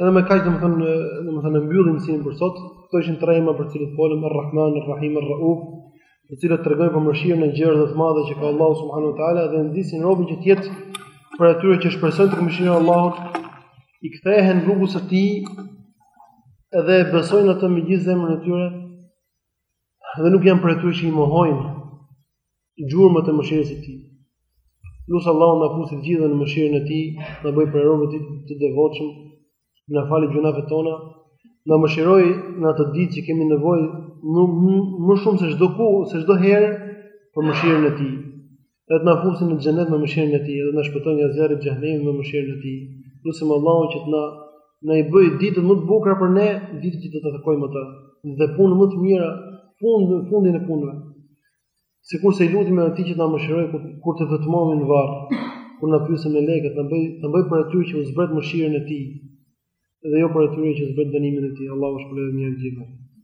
edhe me kaq domethënë e mbyllim mësimin për sot, këto ishin tre emra për të cilat folëm Ar-Rahman, Ar-Rahim, Ar-Rauf, të cilat tregojnë për mëshirën e gjerë dhe të madhe që ka Allahu subhanahu wa taala dhe e nxisin robin që të jetë prej atyre që shpresojnë te mëshira e Allahut, i kthehen rrugës së tij dhe e besojnë atë me gjithë zemrën e tyre dhe nuk janë prej atyre që i mohojnë gjurmët e mëshirës së tij. Lus Allahun të na fusi të gjithë në mëshirën e tij, të na bëjë prej robëve të tij të devotshëm, të na fali gjynahet tona, të na mëshirojë në atë ditë që kemi nevojë më shumë se çdo kohë, se çdo herë për mëshirën e tij. Edhe të na fusi në xhenet me mëshirën e tij, edhe të na shpëtojë nga zjarri i xhehenemit me mëshirën e tij. Lusim Allahun që të na i bëjë ditët më të bukura për ne, ditën që do ta takojmë atë dhe punët më të mira, fundin e punëve. Sikurse i lutemi atij që të na mëshirojë kur, kur të vetmohemi në varr, kur na pyesin melekët, të na bëjë prej atyre që u zbret mëshirën e tij dhe jo prej atyre që u zbret dënimin e tij. Allahu ju shpërbleftë të gjithëve.